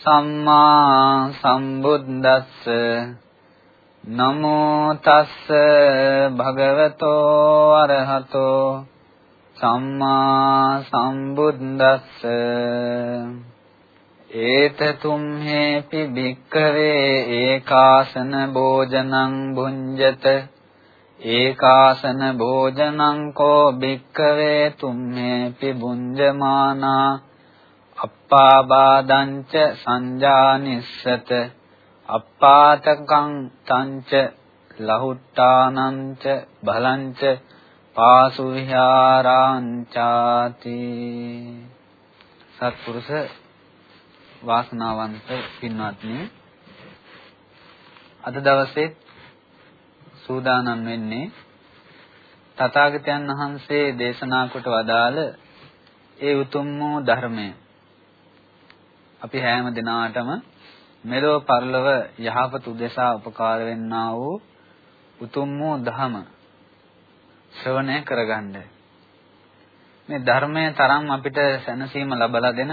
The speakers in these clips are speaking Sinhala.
සම්මා සම්බුද්දස්ස නමෝ තස්ස භගවතෝ අරහතෝ සම්මා සම්බුද්දස්ස ඒත තුම්හෙපි භික්ඛවේ ඒකාසන භෝජනං භුඤ්ජත ඒකාසන භෝජනං කෝ භික්ඛවේ තුම්හෙපි භුඤ්ජමානා අප්පාබාදංච සංජානිස්සත අප්පාතකං තංච ලහුට්ටානංච බලංච පාසු විහාරාංචාති සත්පුරුෂ වාසනාවන්ත පින්වත්නි අද දවසේ සූදානම් වෙන්නේ තථාගතයන් වහන්සේ දේශනා කොට වදාළ ඒ උතුම් වූ ධර්මය. අපි හැම දිනාටම මෙලොව පරලොව යහපත උදෙසා උපකාර වෙන්නා වූ උතුම් වූ ධම ශ්‍රවණය කරගන්න. මේ ධර්මයේ තරම් අපිට සැනසීම ලබලා දෙන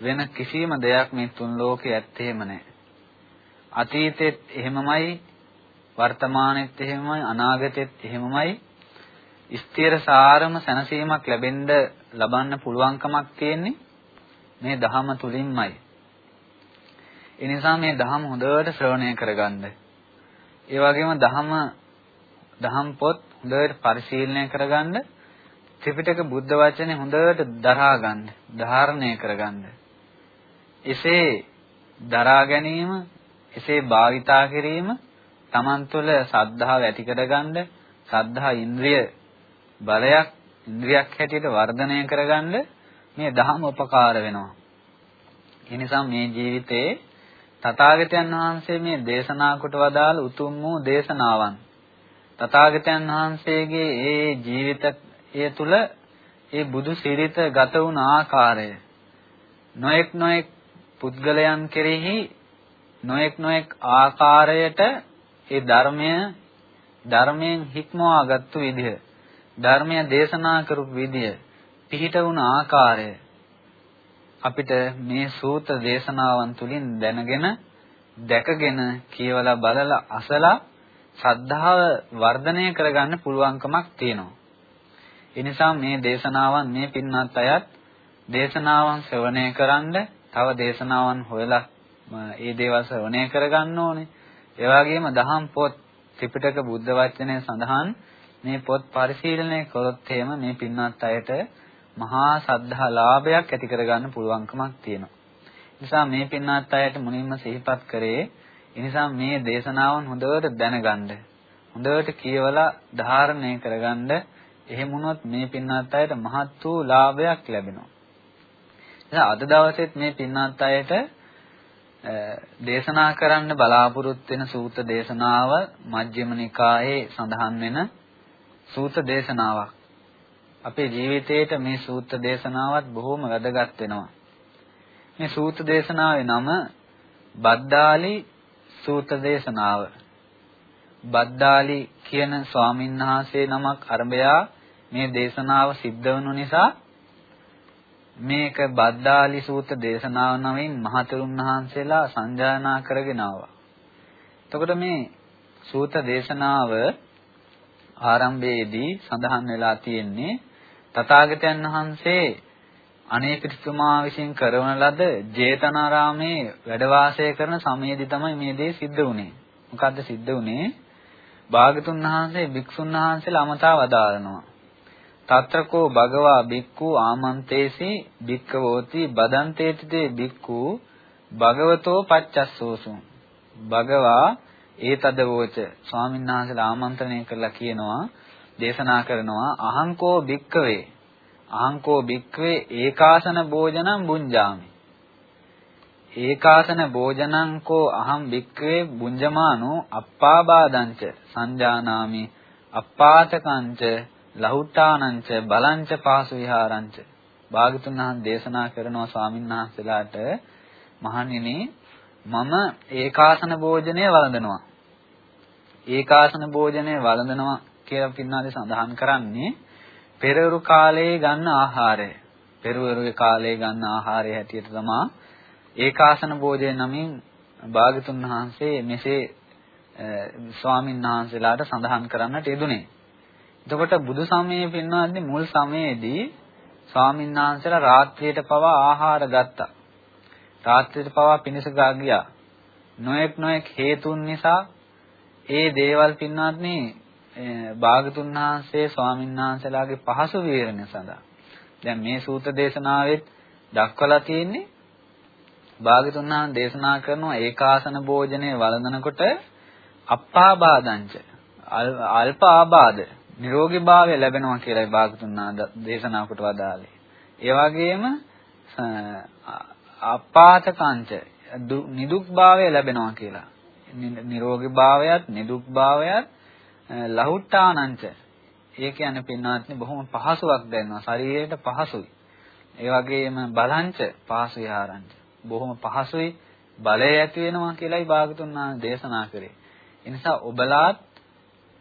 වෙන කිසිම දෙයක් මේ තුන් ලෝකේ ඇත්තේම නැහැ. අතීතෙත් එහෙමමයි වර්තමානෙත් එහෙමමයි අනාගතෙත් එහෙමමයි ස්ථිර සාරම සැනසීමක් ලැබෙන්න ලබන්න පුළුවන්කමක් තියෙන්නේ මේ දහම තුලින්මයි. ඒ නිසා මේ දහම හොඳට ශ්‍රවණය කරගන්න. ඒ වගේම දහම දහම් පොත් හොඳට පරිශීලනය කරගන්න. ත්‍රිපිටක බුද්ධ වචනේ හොඳට දරා ගන්න, ධාරණය කරගන්න. එසේ දරා ගැනීම, එසේ භාවිතා කිරීම Taman තුළ සද්ධාව ඇති කරගන්න, සද්ධා ඉන්ද්‍රිය බලයක් ඉන්ද්‍රියක් හැටියට වර්ධනය කරගන්න මේ දහම උපකාර වෙනවා. ඒ නිසා මේ ජීවිතේ තථාගතයන් වහන්සේ මේ දේශනා කොට වදාළ උතුම් වූ දේශනාවන් තථාගතයන් වහන්සේගේ ඒ ජීවිතය තුළ ඒ බුදු සිරිත ගත වුණ ආකාරය නොඑක් නොඑක් පුද්ගලයන් කෙරෙහි නොඑක් නොඑක් ආකාරයට ඒ ධර්මය ධර්මයෙන් හික්මවාගත්තු විදිහ ධර්මය දේශනා කරපු විදිය පිහිට වුණ ආකාරය අපිට මේ සූත්‍ර දේශනාවන් තුලින් දැනගෙන දැකගෙන කියවලා බලලා අසලා ශ්‍රද්ධාව වර්ධනය කරගන්න පුළුවන්කමක් තියෙනවා. ඒ නිසා මේ දේශනාවන් මේ පින්වත් අයත් දේශනාවන් ශ්‍රවණය කරන්ඩ තව දේශනාවන් හොයලා ඒ දේවල් ශ්‍රවණය කරගන්න ඕනේ. ඒ වගේම දහම් පොත් ත්‍රිපිටක බුද්ධ වචනය සඳහන් මේ පොත් පරිශීලනය කළොත් එහෙම මේ පින්වත් අයට මහා සද්ධා ලාභයක් ඇති කරගන්න පුළුවන්කමක් තියෙනවා. නිසා මේ පින්වත් අයට මුලින්ම සිහිපත් කරේ එනිසා මේ දේශනාවන් හොඳට දැනගන්න. හොඳට කියවලා ධාරණය කරගන්න. එහෙම වුණොත් මේ පින්වත් අයට මහත් වූ ලාභයක් ලැබෙනවා. එහෙනම් අද දවසෙත් මේ පින්වත් අයට දේශනා කරන්න බලාපොරොත්තු වෙන සූත්‍ර දේශනාව මජ්ක්‍ධිම නිකායේ සඳහන් වෙන සූත්‍ර දේශනාවක්. අපේ ජීවිතේට මේ සූත්‍ර දේශනාවත් බොහොම වැදගත් වෙනවා. මේ සූත්‍ර දේශනාවේ නම බද්දාලි සූත්‍ර දේශනාව. බද්දාලි කියන ස්වාමීන් වහන්සේ නමක් අරබයා මේ දේශනාව සිද්ධ වුණු නිසා මේක බද්දාලි සූත්‍ර දේශනාව නමින් මහතෙරුන් වහන්සේලා සංජානනා කරගෙන ආවා. එතකොට මේ සූත්‍ර දේශනාව ආරම්භයේදී සඳහන් වෙලා තියෙන්නේ තථාගතයන් වහන්සේ අනේපිරිතුමා විසින් කරවන ලද ජේතනාරාමේ වැඩ වාසය කරන සමයේදී තමයි මේ දේ සිද්ධ වුනේ. මොකද්ද සිද්ධ වුනේ? භාගතුන් වහන්සේ භික්ෂුන් වහන්සේලා අමතා වදාරනවා. తත්‍රකෝ භගවා බික්ඛු ආමන්තේසි බික්ඛවෝති බදන්තේතිතේ බික්ඛු භගවතෝ පච්චස්සෝසුං භගවා ඒතදවෝච ස්වාමීන් වහන්සේලා ආමන්ත්‍රණය කරලා කියනවා දේශනා කරනවා අහංකෝ බික්කවේ අහංකෝ බික්කවේ ඒකාසන භෝජනං බුඤ්ජාමි. ඒකාසන භෝජනං කෝ අහං බික්කවේ බුඤ්ජමානෝ අප්පාබාදංච සංජානාමි අප්පාතකංච ලහුට්ටානංච බලංච පාසු විහාරංච. භාගතුන් වහන්සේ දේශනා කරනවා ස්වාමීන් වහන්සේලාට මහණෙනි මම ඒකාසන භෝජනය වළඳනවා. ඒකාසන භෝජනය වළඳනවා කියලා පින්නාදී සඳහන් කරන්නේ පෙරවරු කාලයේ ගන්න ආහාරය. පෙරවරුගේ කාලයේ ගන්න ආහාරය හැටියට තමයි ඒකාසන භෝජන නමින් භාගතුන් වහන්සේ මෙසේ ස්වාමීන් වහන්සේලාට සඳහන් කරන්නට යෙදුනේ. එතකොට බුදු සමයේ පින්වත්නි මුල් සමයේදී ස්වාමීන් වහන්සේලා රාත්‍රියට පවා ආහාර ගත්තා. රාත්‍රියට පවා පිණිස ගියා. නොඑක් නොඑක් හේතුන් නිසා ඒ දේවල් පින්වත්නි භාගතුන් වහන්සේ ස්වාමීන් වහන්සේලාගේ පහසු විවරණය සඳහා දැන් මේ සූත්‍ර දේශනාවෙත් දක්වලා තියෙන්නේ භාගතුන් වහන්සේ දේශනා කරනවා ඒකාසන භෝජනය වළඳනකොට අප්පාබාදංච අල්ප ආබාධ නිරෝගීභාවය ලැබෙනවා කියලායි භාගතුන් දේශනා කොට වදාළේ. ඒ වගේම අපාතකංච නිදුක්භාවය ලැබෙනවා කියලා. නිරෝගීභාවයත් නිදුක්භාවයත් ලහුට්ටානංච. ඒ කියන්නේ පින්නාත්නි බොහොම පහසුවක් දැනෙනවා. ශරීරයට පහසුයි. ඒ වගේම බලංච පහසු විහාරංච බොහොම පහසුයි බලය ඇති වෙනවා කියලායි භාගතුන් දේශනා කරේ. ඒ නිසා ඔබලාත්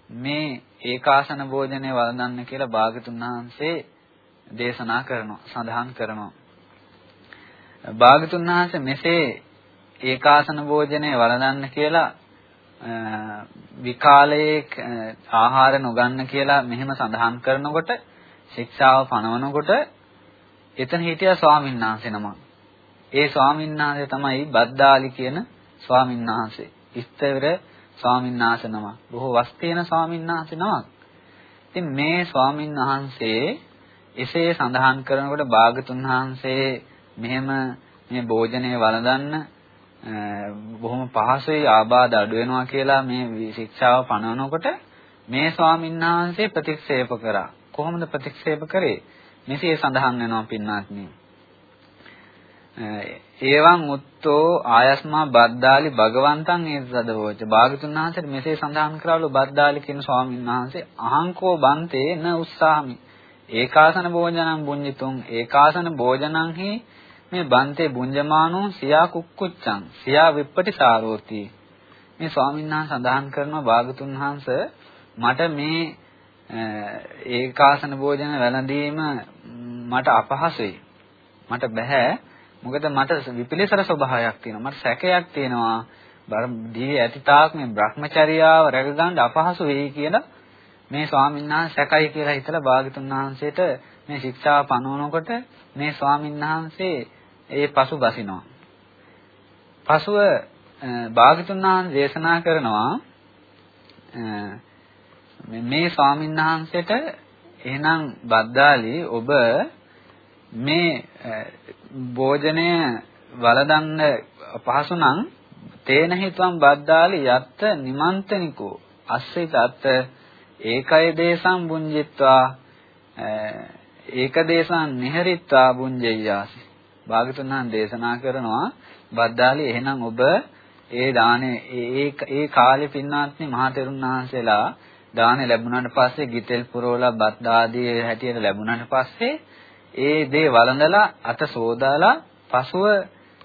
මේ ඒකාසන භෝජනය වළඳන්න කියලා භාගතුන් වහන්සේ දේශනා කරනවා සඳහන් කරනවා. භාගතුන් වහන්සේ මෙසේ ඒකාසන භෝජනය වළඳන්න කියලා විකාලයේ ආහාර නොගන්න කියලා මෙහෙම සඳහන් කරනකොට ශික්ෂාව පනවනකොට එතන හිටියා ස්වාමීන් වහන්සේ නමක්. ඒ ස්වාමීන් වහන්සේ තමයි බද්දාලි කියන ස්වාමීන් වහන්සේ. ඉස්තවර ස්වාමීන් වහන්සේ නමක්. බොහෝ වස්තේන ස්වාමීන් වහන්සේ නමක්. ඉතින් මේ ස්වාමීන් වහන්සේ එසේ සඳහන් කරනකොට භාගතුන් වහන්සේ මෙහෙම මේ භෝජනය වළඳන්න බොහොම පහසුයි ආබාධ අඩු වෙනවා කියලා මේ ශික්ෂාව පනවනකොට මේ ස්වාමීන් වහන්සේ ප්‍රතික්ෂේප කරා. කොහොමද ප්‍රතික්ෂේප කරේ? මෙසේ සඳහන් වෙනවා පින්නාත්නි. ඒවං උත්තෝ ආයස්මා බද්දාලි භගවන්තං ඒසදවෝච භාගතුන් වහන්සේට මෙසේ සඳහන් කරවලු බද්දාලි කියන ස්වාමීන් වහන්සේ අහංකෝ බන්තේ න උස්සාමි ඒකාසන භෝජනං බුඤ්ජිතුං ඒකාසන භෝජනං හි මේ බන්තේ බුඤ්ජමානෝ සියා කුක්කුච්චං සියා විප්පටි සාරෝති. මේ ස්වාමීන් වහන්සේ සඳහන් කරනවා භාගතුන් වහන්සේ මට මේ ඒකාසන භෝජන වැළඳීම මට අපහසුයි. මට බෑ මොකද මට විපිලිසර ස්වභාවයක් තියෙනවා. මට සැකයක් තියෙනවා. දී ඇති තාක් මේ Brahmacharyaව රැකගන්න අපහසු වෙයි කියලා මේ ස්වාමීන් වහන්සේ සැකයි කියලා හිතලා භාගතුන් වහන්සේට මේ ශික්ෂාව පනවනකොට මේ ස්වාමීන් වහන්සේ ඒ පසු බසිනවා. පසුව භාගතුන් වහන්සේ දේශනා කරනවා මේ ස්වාමීන් වහන්සේට එහෙනම් බද්දාලි ඔබ මේ භෝජනය වළඳන්න පහසු නම් තේන හේතුම් බද්දාලි යත්ත නිමන්තනිකෝ අස්සිත අත්ත ඒකය දේශං බුඤ්ජිත්වා ඒක දේශං නිහරිත්වා බුඤ්ජෙය්‍යාසි භාගතුන් වහන්සේ දේශනා කරනවා බද්දාලි එහෙනම් ඔබ ඒ දානේ ඒ ඒ කාලේ පින්නාත්නි මහතෙරුන් වහන්සේලා දානේ ලැබුණාට පස්සේ ගිතෙල් පුරවලා බත් ආදී හැටියට ලැබුණාට පස්සේ ඒ දේ වළඳලා අත සෝදාලා පසුව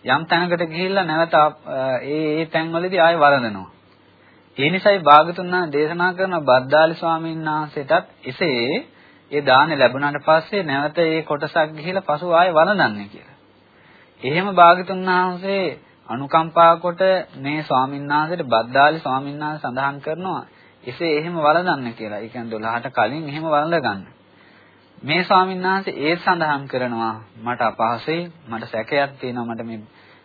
යම් තැනකට ගිහිල්ලා නැවත ඒ ඒ තැන්වලදී ආයෙ වළඳනවා. ඒ නිසායි භාගතුන් වහන්සේ දේශනා කරන බද්දාලි ස්වාමීන් වහන්සේටත් එසේ ඒ දානේ ලැබුණාට පස්සේ නැවත ඒ කොටසක් ගිහිල්ලා පසුව ආයෙ වළඳන්නේ කියලා. එහෙම භාගතුන් වහන්සේ අනුකම්පා කොට මේ ස්වාමීන් වහන්සේට බද්දාලි ස්වාමීන් වහන්සේ සඳහන් කරනවා එසේ එහෙම වළඳන්න කියලා. ඒ කියන්නේ 12ට කලින් එහෙම වළඳ ගන්න. මේ ස්වාමීන් වහන්සේ ඒ සඳහන් කරනවා මට අපහසුයි මට සැකයක් තියෙනවා මට මේ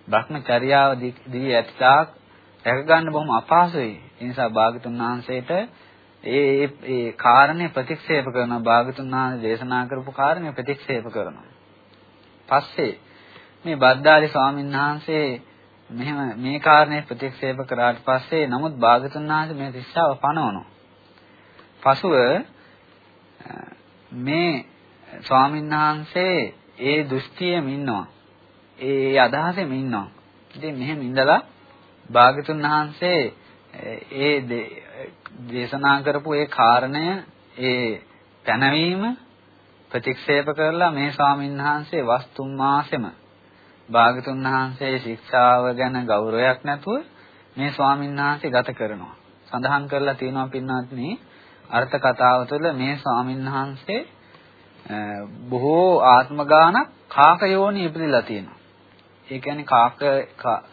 භ්‍රමචර්යාව දී ඇතිතාක් රැක ගන්න බොහොම අපහසුයි. ඒ නිසා භාගතුන් වහන්සේට ඒ ඒ කාරණේ ප්‍රතික්ෂේප කරනවා භාගතුන් වහන්සේ දේශනා කරපු කාරණේ ප්‍රතික්ෂේප කරනවා. පස්සේ මේ බද්දාලි ස්වාමීන් වහන්සේ මෙහෙම මේ කාරණේ ප්‍රතික්ෂේප කරාට පස්සේ නමුත් භාගතුන් වහන්සේ මේ ශිෂ්‍යාව පනවනවා. පසුව මේ ස්වාමීන් වහන්සේ ඒ දෘෂ්ටියෙම ඉන්නවා. ඒ අදහසෙම ඉන්නවා. ඉතින් මෙහෙම ඉඳලා භාගතුන් වහන්සේ ඒ දේශනා කරපු ඒ කාරණය ඒ පැනවීම ප්‍රතික්ෂේප කරලා මේ ස්වාමීන් වහන්සේ වස්තුම් මාසෙම භාගතුන් වහන්සේ ශික්ෂාව ගැන ගෞරවයක් නැතුව මේ ස්වාමීන් වහන්සේ ගත කරනවා. සඳහන් කරලා තියෙනවා පින්වත්නි අර්ථ කතාව තුළ මේ ස්වාමීන් වහන්සේ බොහෝ ආත්ම ගානක් කාක යෝනි ඉපදිලා තියෙනවා. ඒ කියන්නේ කාක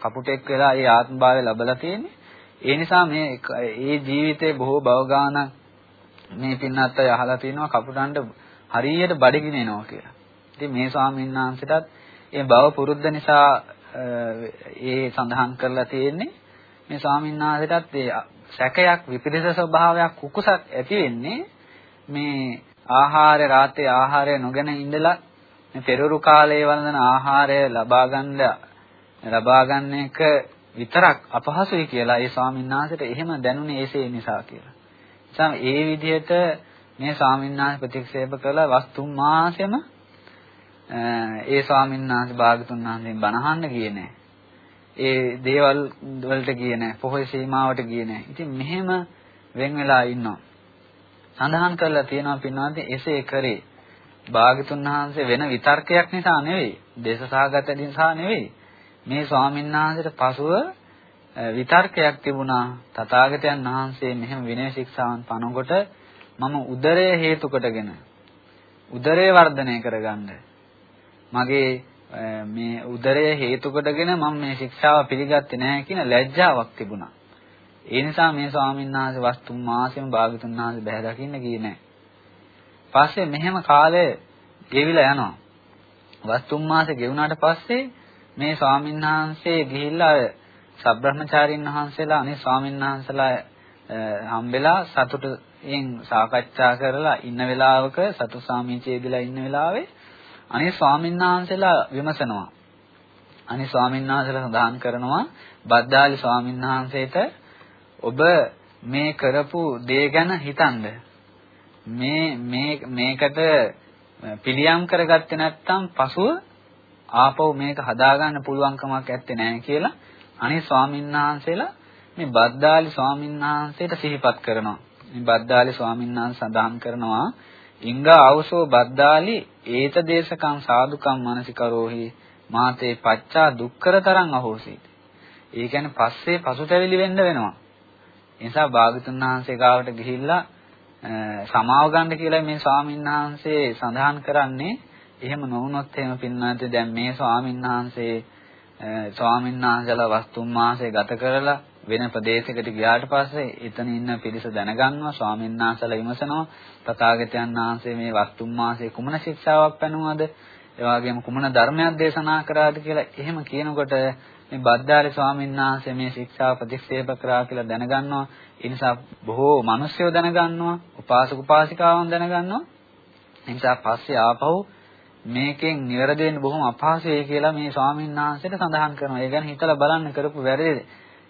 කපුටෙක් වෙලා ඒ ආත්මභාවය ලැබලා තියෙන්නේ. ඒ නිසා මේ ඒ ජීවිතේ බොහෝ භව ගානක් මේ පින්නත් අය අහලා තිනවා කපුටන්ට හරියට බඩගිනිනවා කියලා. ඉතින් මේ ස්වාමීන් වහන්සේටත් ඒ භව පුරුද්ද නිසා ඒ සඳහන් කරලා තියෙන්නේ මේ ස්වාමීන් වහන්සේටත් ඒ සැකයක් විපරිත ස්වභාවයක් කුකුසක් ඇති වෙන්නේ මේ ආහාර රාත්‍රී ආහාරය නොගෙන ඉඳලා මේ පෙරරු කාලයේ වළඳන ආහාරය ලබා ගන්න ලබා ගන්න එක විතරක් අපහසුයි කියලා ඒ ස්වාමීන් වහන්සේට එහෙම දැනුනේ ඒසේ නිසා කියලා. නිසා ඒ විදිහට මේ ස්වාමීන් වහන්සේ ප්‍රතික්ෂේප කළ වස්තු මාසෙම ඒ ස්වාමීන් වහන්සේ භාගතුන් වහන්සේගෙන් බණහන්න ගියේ නෑ. ඒ දේවල් වලට ගියේ නෑ. පොහොය සීමාවට ගියේ නෑ. ඉතින් මෙහෙම වෙන් වෙලා ඉන්නවා. සඳහන් කරලා තියෙනවා පින්වත්නි එසේ කරේ. භාගතුන් වහන්සේ වෙන විතර්කයක් නිසා නෙවෙයි. දේශසහගත නිසා නෙවෙයි. මේ ස්වාමීන් වහන්සේට පසුව විතර්කයක් තිබුණා. තථාගතයන් වහන්සේ මෙහෙම විනය ශික්ෂාවන් පනකොට මම උදරය හේතු කොටගෙන උදරය වර්ධනය කරගන්න මගේ මේ උදරය හේතු කොටගෙන මම මේ ශික්ෂාව පිළිගත්තේ නැහැ කියන ලැජ්ජාවක් තිබුණා. ඒ නිසා මේ ස්වාමීන් වහන්සේ වස්තුම් මාසෙම භාගතුන් වහන්සේ බැහැ දකින්න ගියේ නැහැ. පස්සේ මෙහෙම කාලය ගෙවිලා යනවා. වස්තුම් මාසෙ ගෙවුනාට පස්සේ මේ ස්වාමීන් වහන්සේ ගිහිල්ලා සබ්‍රහ්මචාරින් වහන්සේලා අනේ ස්වාමීන් වහන්සේලා හම්බෙලා සතුටෙන් සාකච්ඡා කරලා ඉන්න වෙලාවක සතු සාමීචයේදලා ඉන්න වෙලාවේ අනේ ස්වාමීන් වහන්සේලා විමසනවා. අනේ ස්වාමීන් වහන්සේලා සඳහන් කරනවා බද්දාලි ස්වාමීන් වහන්සේට ඔබ මේ කරපු දේ ගැන හිතනද මේ මේ මේකට පිළියම් කරගත්තේ නැත්නම් පසුව ආපහු මේක හදාගන්න පුළුවන්කමක් ඇත්තේ නැහැ කියලා අනේ ස්වාමීන් වහන්සේලා මේ බද්දාලි ස්වාමීන් වහන්සේට සිහිපත් කරනවා. මේ බද්දාලි ස්වාමීන් වහන්සේ සඳහන් කරනවා ඉංගා අවසෝ බද්දාලි ඒත දේශකං සාදුකම් මනසිකරෝහි මාතේ පච්චා දුක්කරතරං අහෝසීති. ඒ කියන්නේ පස්සේ පසුතැවිලි වෙන්න වෙනවා. ඒ නිසා භාගතුන් වහන්සේ ගාවට ගිහිල්ලා සමාව ගන්න කියලා මේ ස්වාමීන් වහන්සේ සඳහන් කරන්නේ එහෙම නොවුනොත් එහෙම පින්නත් දැන් මේ ස්වාමීන් වහන්සේ ස්වාමීන් වහන්සේලා වස්තුම් මාසය ගත කරලා වෙන ප්‍රදේශයකට ගියාට පස්සේ එතන ඉන්න පිරිස දැනගන්නවා ස්වාමීන් වහන්සේලා විමසනවා. තථාගතයන් වහන්සේ මේ වස්තුම් මාසයේ කුමන ශික්ෂාවක් පැනුවද? ඒ වගේම කුමන ධර්මයක් දේශනා කරාද කියලා එහෙම කියනකොට මේ බද්දාරි ස්වාමීන් වහන්සේ මේ ශික්ෂාව ප්‍රතික්ෂේප කරා කියලා දැනගන්නවා. ඒ නිසා බොහෝ මිනිස්සුયો දැනගන්නවා උපාසක උපාසිකාවන් දැනගන්නවා. ඒ නිසා පස්සේ ආපහු මේකෙන් නිවැරදි වෙන්න බොහොම අපහසුයි කියලා මේ ස්වාමීන් වහන්සේට සඳහන් කරනවා. ඒ ගැන හිතලා බලන්න කරපු වැරදි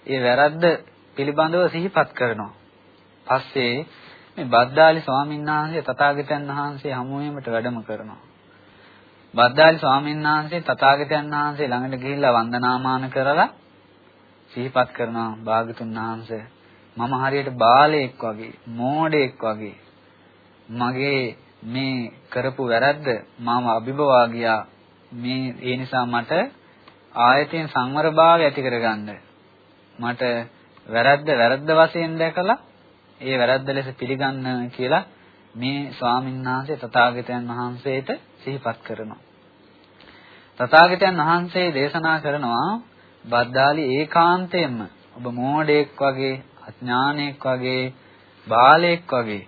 ඒ වැරද්ද පිළිබඳව සිහිපත් කරනවා. පස්සේ මේ බද්දාලි ස්වාමීන් වහන්සේ තථාගතයන් වහන්සේ හමුවීමට වැඩම කරනවා. බද්දාලි ස්වාමීන් වහන්සේ තථාගතයන් වහන්සේ ළඟට ගිහිල්ලා වන්දනාමාන කරලා සිහිපත් කරනවා භාගතුන් වහන්සේ මම හරියට බාලයෙක් වගේ මෝඩයෙක් වගේ මගේ මේ කරපු වැරද්ද මම අභිභවා ගියා මේ ඒ නිසා මට ආයතෙන් සංවරභාවය ඇති කරගන්න මට වැරද්ද වැරද්ද වශයෙන් දැකලා ඒ වැරද්ද ලෙස පිළිගන්න කියලා මේ ස්වාමීන් වහන්සේ තථාගතයන් වහන්සේට සිහිපත් කරනවා. තථාගතයන් වහන්සේ දේශනා කරනවා බද්දාලි ඒකාන්තයෙන්ම ඔබ මෝඩයෙක් වගේ අඥානයෙක් වගේ බාලයෙක් වගේ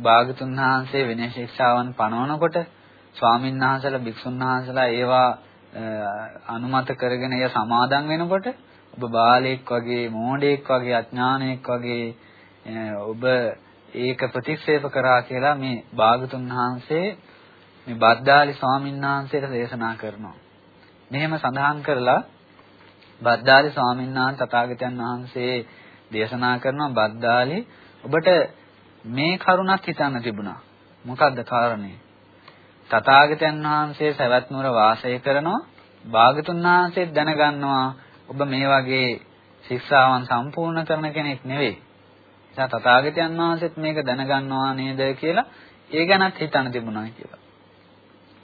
භාගතුන් වහන්සේ විනය ශික්ෂාවන් පනවනකොට ස්වාමීන් වහන්සේලා භික්ෂුන් වහන්සේලා ඒවා අනුමත කරගෙන එය සමාදන් වෙනකොට ඔබ බාලයෙක් වගේ මෝඩයෙක් වගේ අඥානයෙක් වගේ ඔබ ඒක ප්‍රතික්ෂේප කරා කියලා මේ භාගතුන් වහන්සේ මේ බද්දාලි ස්වාමීන් වහන්සේට දේශනා කරනවා. මෙහෙම සඳහන් කරලා බද්දාලි ස්වාමීන් වහන්සේ තථාගතයන් වහන්සේ දේශනා කරනවා බද්දාලි ඔබට මේ කරුණක් හිතන්න තිබුණා. මොකද්ද කාරණේ? තථාගතයන් වහන්සේ සවැත් නුවර වාසය කරනවා. භාගතුන් වහන්සේ දැනගන්නවා ඔබ මේ වගේ ශික්ෂාවන් සම්පූර්ණ කරන කෙනෙක් නෙවෙයි. නිසා තථාගතයන් වහන්සේත් මේක දැනගන්නවා නේද කියලා ඒ ගැනත් හිතන්න තිබුණා කියලා.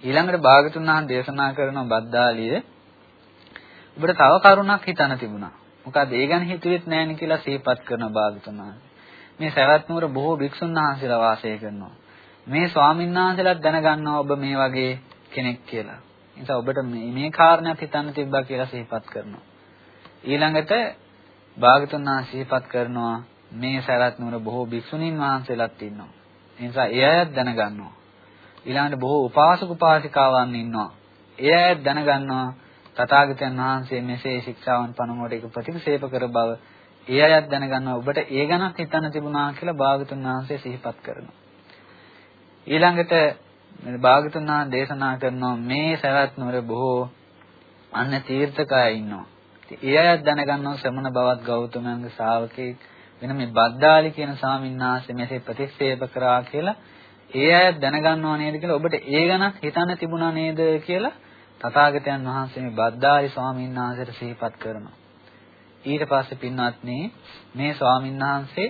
ඊළඟට භාගතුන් වහන්සේ දේශනා කරන බද්දාලිය ඔබට තව කරුණක් හිතන්න තිබුණා. මොකද ඒ ගැන හිතුවෙත් නැහැ කියලා සිහිපත් කරන භාගතුන් වහන්සේ. මේ සවැත් නුවර බොහෝ භික්ෂුන් වහන්සේලා වාසය කරනවා. මේ ස්වාමීන් වහන්සේලාත් දැනගන්නවා ඔබ මේ වගේ කෙනෙක් කියලා. නිසා ඔබට මේ මේ කාරණයක් හිතන්න තිබ්බා කියලා සිහිපත් කරනවා. ඊළඟට භාගතුන් වහන්සේ සිහිපත් කරනවා මේ සවැත් නුවර බොහෝ භික්ෂුණීන් වහන්සේලාත් ඉන්නවා. ඒ නිසා ඒ අයත් දැනගන්නවා. ඊළඟට බොහෝ උපාසක උපාසිකාවන් ඉන්නවා. ඒ අයත් දැනගන්නවා තථාගතයන් වහන්සේ මෙසේ ශික්ෂාවන් පනවනකොට ඒක ප්‍රතික්ෂේප කර බව ඒ අයත් දැනගන්නවා ඔබට ඒ ගැනත් හිතන්න තිබුණා කියලා භාගතුන් වහන්සේ සිහිපත් කරනවා. ඊළඟට භාගතුන් වහන්සේ දේශනා කරනවා මේ සවැත් නුවර බොහෝ අන්න තීර්ථකය ඉන්නවා. ඒ අයත් දැනගන්නවා ශ්‍රමණ බවත් ගෞතමයන්ගේ ශ්‍රාවකෙක් වෙන මේ බද්දාලි කියන ස්වාමීන් වහන්සේ මෙසේ ප්‍රතික්ෂේප කරා කියලා ඒ අය දැනගන්නව නේද කියලා ඔබට ඒ ගැන හිතන්න තිබුණා නේද කියලා තථාගතයන් වහන්සේ මේ බද්දාලි ස්වාමීන් වහන්සේට සිහිපත් කරනවා. ඊට පස්සේ පින්වත්නි මේ ස්වාමීන් වහන්සේ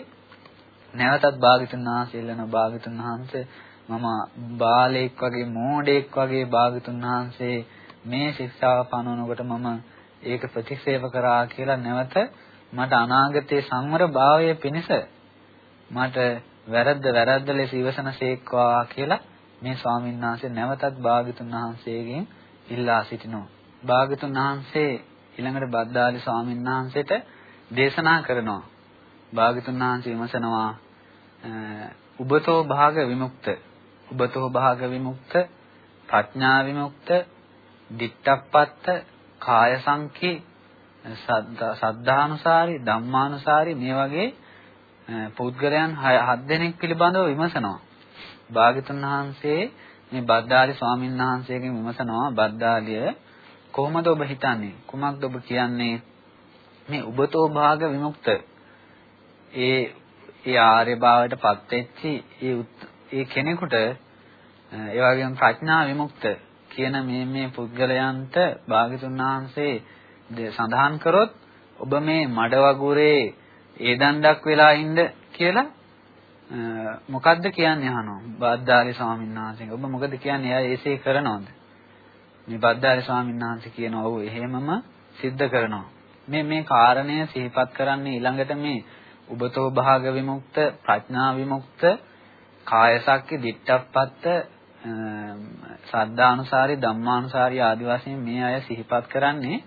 නැවතත් භාගතුන් වහන්සේ ඉල්ලන භාගතුන් වහන්සේ මම බාලයෙක් වගේ මෝඩයෙක් වගේ භාගතුන් වහන්සේ මේ ශික්ෂාව පනවනකොට මම ඒක ප්‍රතික්ෂේප කරා කියලා නැවත මට අනාගතයේ සංවර භාවය පිණිස මට වැරද්ද වැරද්ද ලෙස ඉවසන සේක්වා කියලා මේ ස්වාමීන් වහන්සේ නැවතත් භාග්‍යතුන් වහන්සේගෙන් ඉල්ලා සිටිනවා. භාග්‍යතුන් වහන්සේ ඊළඟට බද්දාලි ස්වාමීන් වහන්සේට දේශනා කරනවා. භාග්‍යතුන් වහන්සේ විමසනවා උබතෝ භාග විමුක්ත උබතෝ භාග විමුක්ත ප්‍රඥා විමුක්ත දිට්ඨප්පත්ත කාය සංකේ සද්ධානුසාරී ධම්මානුසාරී මේ වගේ පුද්ගලයන් 7 දෙනෙක් පිළිබඳව විමසනවා. භාග්‍යතුන් වහන්සේ මේ බද්දාලි ස්වාමීන් වහන්සේගෙන් විමසනවා බද්දාලිය කොහොමද ඔබ හිතන්නේ? කුමක්ද ඔබ කියන්නේ? මේ උබතෝ භාග විමුක්ත ඒ ඒ ආර්ය භාවයට පත් වෙච්චි ඒ ඒ කෙනෙකුට ඒ වගේම ප්‍රඥා විමුක්ත කියන මේ මේ පුද්ගලයන්ට භාග්‍යතුන් වහන්සේ සඳහන් කරොත් ඔබ මේ මඩ වගුරේ ඒ දණ්ඩක් වෙලා ඉන්න කියලා මොකද්ද කියන්නේ අහනවා බද්දාලි ස්වාමීන් වහන්සේ. ඔබ මොකද කියන්නේ? එයා ඒසේ කරනවද? මේ බද්දාලි ස්වාමීන් වහන්සේ කියනවා ඔව් එහෙමම සිද්ධ කරනවා. මේ මේ කාරණය සිහිපත් කරන්නේ ඊළඟට මේ උබතෝ භාග විමුක්ත ප්‍රඥා විමුක්ත කායසක්ක දිට්ඨප්පත්ත සද්ධානුසාරී ධම්මානුසාරී ආදි වශයෙන් මේ අය සිහිපත් කරන්නේ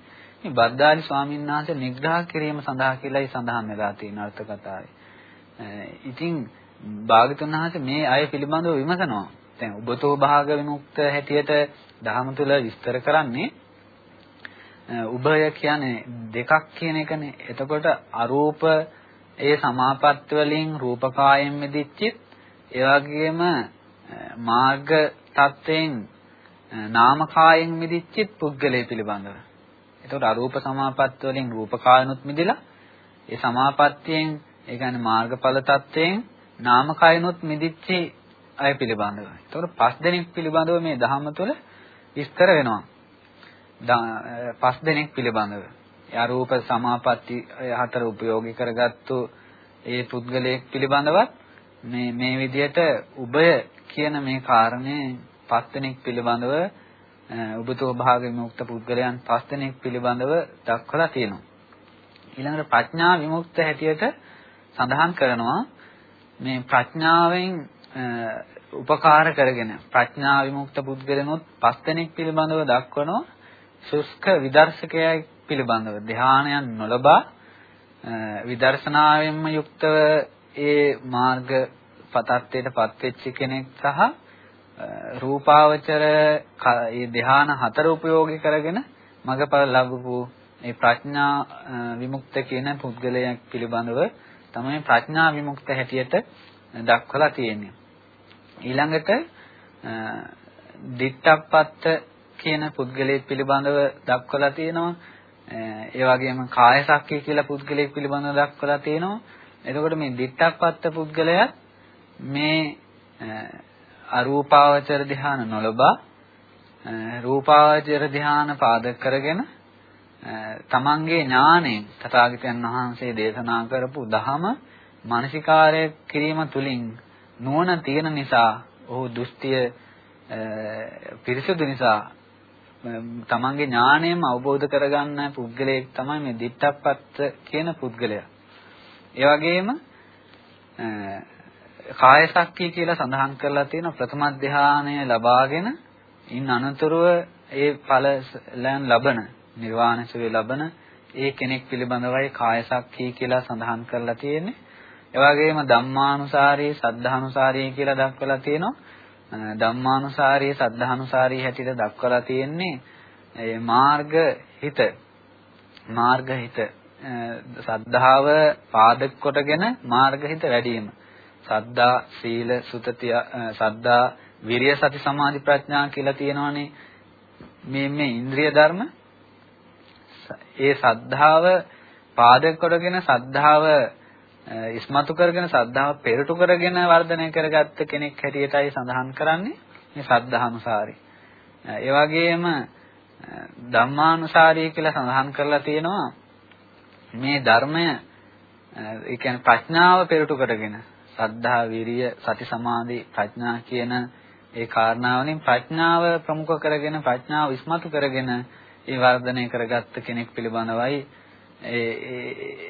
මේ බද්දාලි ස්වාමීන් වහන්සේ නිග්‍රහ කිරීම සඳහා කියලායි සඳහන් වෙලා තියෙන අර්ථ කතාවේ. ඉතින් භාගතුන් වහන්සේ මේ අය පිළිබඳව විමසනවා. දැන් ඔබතෝ භාග විමුක්ත හැටියට දහම තුල විස්තර කරන්නේ උභය කියන්නේ දෙකක් කියන එකනේ. එතකොට අරූප ඒ සමාපත් වලින් රූපකායෙන් මිදිච්චිත් ඒ වගේම මාර්ග තත්වයෙන් නාමකායෙන් මිදිච්චිත් පුද්ගලය පිළිබඳව. එතකොට අරූප සමාපatti වලින් රූපකායනොත් මිදලා ඒ සමාපත්තියෙන් ඒ කියන්නේ මාර්ගඵල තත්වයෙන් නාමකායනොත් මිදිච්ච අය පිළිබඳව. එතකොට පස් දෙනෙක් පිළිබඳව මේ ධහම තුළ විස්තර වෙනවා. පස් දෙනෙක් පිළිබඳව. ඒ අරූප සමාපatti හතර උපයෝගී කරගත්තු ඒ පුද්ගලයෙක් පිළිබඳවත් මේ මේ විදිහට උභය කියන මේ කාරණේ පස් දෙනෙක් පිළිබඳව උබතෝ භාග විමුක්ත පුද්ගලයන් පස් දෙනෙක් පිළිබඳව දක්වලා තියෙනවා. ඊළඟට ප්‍රඥා විමුක්ත හැටියට සඳහන් කරනවා මේ ප්‍රඥාවෙන් උපකාර කරගෙන ප්‍රඥා විමුක්ත පුද්ගලනොත් පස් දෙනෙක් පිළිබඳව දක්වනවා සුස්ක විදර්ශකයයි පිළිබඳව ධානයන් නොලබා විදර්ශනාවෙන්ම යුක්තව ඒ මාර්ග තත්ත්වයටපත් වෙච්ච කෙනෙක් සහ රූපාවචර ඒ ධ්‍යාන හතර උපයෝගී කරගෙන මගපල ලැබපු මේ ප්‍රඥා විමුක්ත කියන පුද්ගලයෙක් පිළිබඳව තමයි ප්‍රඥා විමුක්ත හැටියට දක්වලා තියෙන්නේ. ඊළඟට දිත්තප්පත්ත කියන පුද්ගලයෙක් පිළිබඳව දක්වලා තියෙනවා. ඒ වගේම කායසක්කය කියලා පුද්ගලයෙක් පිළිබඳව දක්වලා තියෙනවා. එතකොට මේ දිත්තප්පත්ත පුද්ගලයා මේ අරූපාවචර ධ්‍යාන නොලබා රූපාවචර ධ්‍යාන පාදක කරගෙන තමන්ගේ ඥාණයෙන් තථාගතයන් වහන්සේ දේශනා කරපු දහම මානසිකාරය කිරීම තුළින් නුවණ තියෙන නිසා ඔහු දෘෂ්ටිය පිරිසුදු නිසා තමන්ගේ ඥාණයම අවබෝධ කරගන්න පුද්ගලයෙක් තමයි මේ දිට්ඨප්පත්ත කියන පුද්ගලයා. ඒ වගේම කාය ශක්තිය කියලා සඳහන් කරලා තියෙන ප්‍රථම ධානය ලබාගෙන ඉන් අනතුරුව ඒ ඵලයන් ලබන නිර්වාණ සුවේ ලබන ඒ කෙනෙක් පිළිබඳවයි කාය ශක්තිය කියලා සඳහන් කරලා තියෙන්නේ. ඒ වගේම ධම්මානුසාරී සද්ධානුසාරී කියලා දක්වලා තියෙනවා. ධම්මානුසාරී සද්ධානුසාරී හැටියට දක්වලා තියෙන්නේ ඒ මාර්ග හිත මාර්ග හිත සද්ධාව පාදක කොටගෙන මාර්ග හිත වැඩි වීම සද්දා සීල සුතතිය සද්දා විරිය සති සමාධි ප්‍රඥා කියලා තියෙනවානේ. මේ මේ ඉන්ද්‍රිය ධර්ම. ඒ සද්ධාව පාදක කොටගෙන සද්ධාව ඉස්මතු කරගෙන සද්ධාව පෙරටු කරගෙන වර්ධනය කරගත්ත කෙනෙක් හැටියටයි සඳහන් කරන්නේ මේ සද්ධානුසාරී. ඒ වගේම ධම්මානුසාරී කියලා සඳහන් කරලා තියෙනවා. මේ ධර්මය ඒ කියන්නේ ප්‍රඥාව පෙරටු කරගෙන සද්ධා විරිය සති සමාධි ප්‍රඥා කියන ඒ කාරණාවලින් ප්‍රඥාව ප්‍රමුඛ කරගෙන ප්‍රඥාව ඉස්මතු කරගෙන ඒ වර්ධනය කරගත්ත කෙනෙක් පිළිබඳවයි ඒ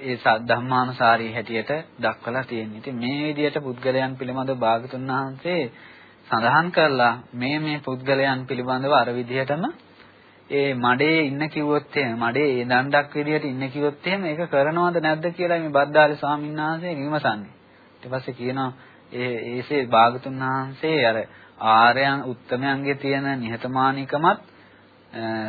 ඒ සද්ධම්මානුසාරී හැටියට දක්වලා තියෙන්නේ. ඉතින් මේ විදිහට පුද්ගලයන් පිළිබඳව භාගතුන් වහන්සේ සඳහන් කරලා මේ මේ පුද්ගලයන් පිළිබඳව අර විදිහටම ඒ මඩේ ඉන්න කිව්වොත් එහෙම මඩේ ඒ දණ්ඩක් විදිහට ඉන්න කිව්වොත් එහෙම ඒක කරනවද නැද්ද කියලා මේ බද්දාලි ස්වාමීන් වහන්සේ විමසන්නේ. ඊට පස්සේ කියනවා ඒ ඒසේ භාගතුන් වහන්සේ අර ආර්යයන් උත්තමයන්ගේ තියෙන නිහතමානීකමත්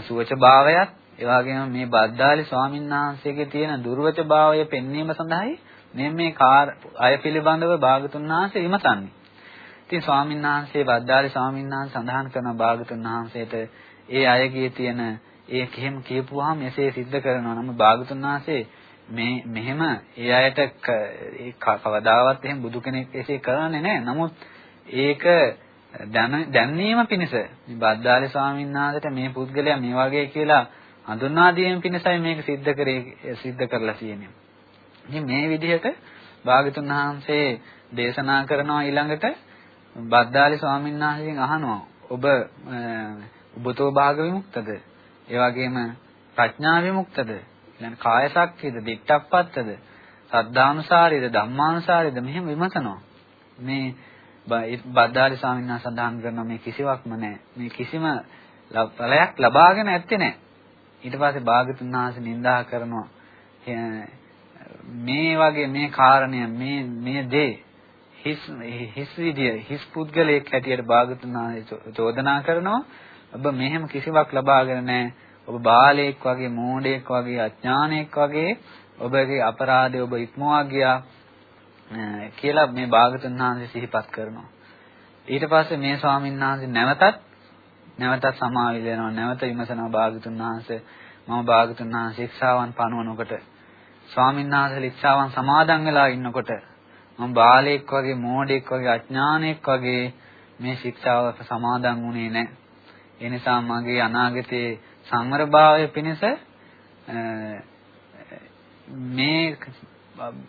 සුවච භාවයත් ඒ වගේම මේ බද්දාලි ස්වාමීන් වහන්සේගේ තියෙන දුර්වච භාවය පෙන්වීම සඳහායි මේ මේ කාර් අය පිළිබඳව භාගතුන් වහන්සේ විමසන්නේ. ඉතින් ස්වාමීන් වහන්සේ බද්දාලි ස්වාමීන් වහන්සේ සඳහන් කරන භාගතුන් වහන්සේට ඒ අයගේ තියෙන ඒ කෙහෙම කියපුවාම එසේ සිද්ධ කරනවා නම් භාගතුන් වහන්සේ මේ මෙහෙම ඒ අයට ඒ කවදාවත් එහෙම බුදු කෙනෙක් එසේ කරන්නේ නැහැ. නමුත් ඒක දැනීම පිණිස මේ බද්දාලි ස්වාමීන් වහන්සේට මේ පුද්ගලයා මේ වගේ කියලා හඳුන්වා දීම පිණිසයි මේක සිද්ධ කරේ සිද්ධ කරලා තියෙන්නේ. ඉතින් මේ විදිහට භාගතුන් වහන්සේ දේශනා කරනවා ඊළඟට බද්දාලි ස්වාමීන් වහන්සේගෙන් අහනවා ඔබ ඔබතෝ භාග විමුක්තද? ඒ වගේම ප්‍රඥා විමුක්තද? ඊළඟ කාය ශක්තියද, දිට්ඨප්පත්තද, සද්ධානුසාරීද, ධම්මානුසාරීද මෙහෙම විමසනවා. මේ බද්දාලි ස්වාමීන් වහන්සේ සඳහන් කරන මේ කිසිවක්ම නැහැ. මේ කිසිම ඵලයක් ලබාගෙන ඇත්තේ නැහැ. ඊට පස්සේ භාගතුන් වහන්සේ නිඳා කරනවා. මේ වගේ මේ කාරණය මේ මේ දේ හිස් හිස් විදිය හිස් පුද්ගලයෙක් හැටියට භාගතුන් වහන්සේ චෝදනා කරනවා. ඔබ මෙහෙම කිසිවක් ලබාගෙන නැහැ. ඔබ බාලයෙක් වගේ මෝඩයෙක් වගේ අඥානයෙක් වගේ ඔබගේ අපරාධය ඔබ ඉක්මවා ගියා කියලා මේ භාගතුන් වහන්සේ සිහිපත් කරනවා. ඊට පස්සේ මේ ස්වාමීන් වහන්සේ නැවතත් නැවතත් සමාවිල වෙනවා. නැවත විමසනවා භාගතුන් වහන්සේ මම භාගතුන් වහන්සේ ශික්ෂාවන් පනවනකොට ස්වාමීන් වහන්සේ ශික්ෂාවන් සමාදන් වෙලා ඉන්නකොට මම බාලයෙක් වගේ මෝඩයෙක් වගේ අඥානයෙක් වගේ මේ ශික්ෂාව සමාදන් වුණේ නැහැ. ඒ නිසා මගේ අනාගතයේ සංවරභාවය පිණිස මේ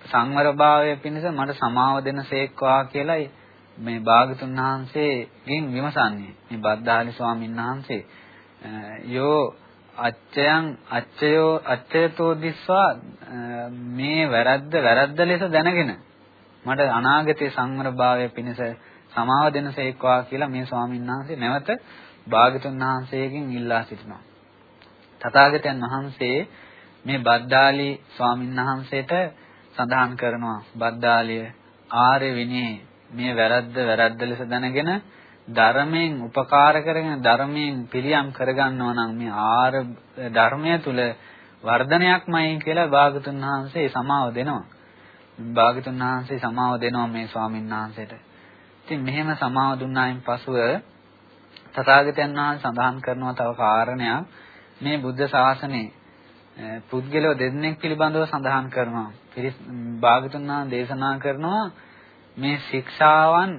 සංවරභාවය පිණිස මට සමාව දෙනසේක්වා කියලායි මේ භාගතුන් වහන්සේගෙන් විමසන්නේ. මේ බද්දාලි ස්වාමීන් වහන්සේ. යෝ අච්චයන් අච්චයෝ අච්චයතෝ දිස්වා මේ වැරද්ද වැරද්ද ලෙස දැනගෙන මට අනාගතයේ සංවරභාවය පිණිස සමාව දෙනසේක්වා කියලා මේ ස්වාමීන් වහන්සේ නැවත භාගතුන් වහන්සේගෙන් ඉල්ලා සිටිනවා. තථාගතයන් වහන්සේ මේ බද්දාලි ස්වාමීන් වහන්සේට සඳහන් කරනවා බද්දාලිය ආර්ය විනයේ මේ වැරද්ද වැරද්ද ලෙස දැනගෙන ධර්මයෙන් උපකාර කරගෙන ධර්මයෙන් පිළියම් කරගන්නවා නම් මේ ආර ධර්මය තුල වර්ධනයක්මයි කියලා භාගතුන් වහන්සේ සමාව දෙනවා. භාගතුන් වහන්සේ සමාව දෙනවා මේ ස්වාමීන් වහන්සේට. ඉතින් මෙහෙම සමාව දුන්නායින් පසුව තථාගතයන් වහන්සේ සඳහන් කරනවා තව කාරණයක් මේ බුද්ධ ශාසනයේ පුද්ගලව දෙන්නෙක් පිළිබඳව සඳහන් කරනවා. භාගතුන් වහන්සේ දේශනා කරනවා මේ ශික්ෂාවන්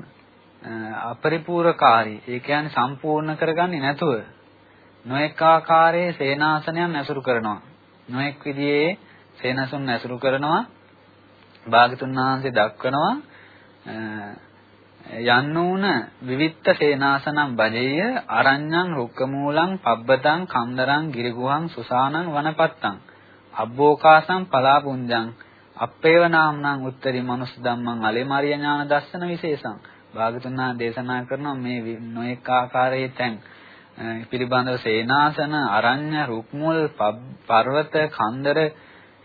අපරිපූර්ණකාරී. ඒ කියන්නේ සම්පූර්ණ කරගන්නේ නැතුව නොඑක ආකාරයේ සේනාසනයන් ඇසුරු කරනවා. නොඑක් විදිහේ සේනසුන් ඇසුරු කරනවා. භාගතුන් වහන්සේ දක්වනවා යන්නූන විවිත්ත සේනාසනම් බජෙය අරඤ්ඤං රුක්කමූලං පබ්බතං කන්දරං ගිරිගුහං සුසානං වනපත්තං. අබ්බෝකාසං පලාපුංජං අපේව නාම්නං උත්තරී මනුස්ස ධම්මං අලේමාරිය ඥාන දස්සන විශේෂං. භාගතුන් දේශනා කරනවා මේ නොඑක ආකාරයේ තැන්. පිළිබඳව සේනාසන අරඤ්‍ය රුක්මුල් පර්වත කන්දර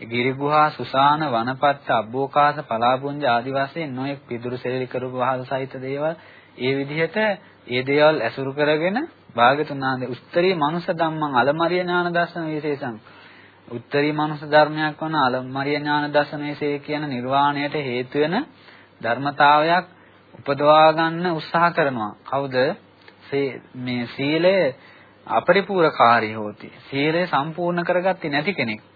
ගිරිගුහා සුසාන වනපත්ත අබ්බෝකාස පලාපුංජ ආදි වශයෙන් නොඑක් පිදුරු සෙලි කරපු වහල් සහිත දේවල්. ඒ විදිහට ඒ දේවල් ඇසුරු කරගෙන භාගතුන් වහන්සේ උත්තරී මනුෂ ධම්මං අලමරිය ඥාන දර්ශන විශේෂං. උත්තරී මනුෂ ධර්මයක් වන අලමරිය ඥාන දර්ශන විශේෂ කියන නිර්වාණයට හේතු වෙන ධර්මතාවයක් උපදවා ගන්න උත්සාහ කරනවා. කවුද? මේ සීලය අපරිපූර්ණකාරී හොති. සීලය සම්පූර්ණ කරගත්තේ නැති කෙනෙක්.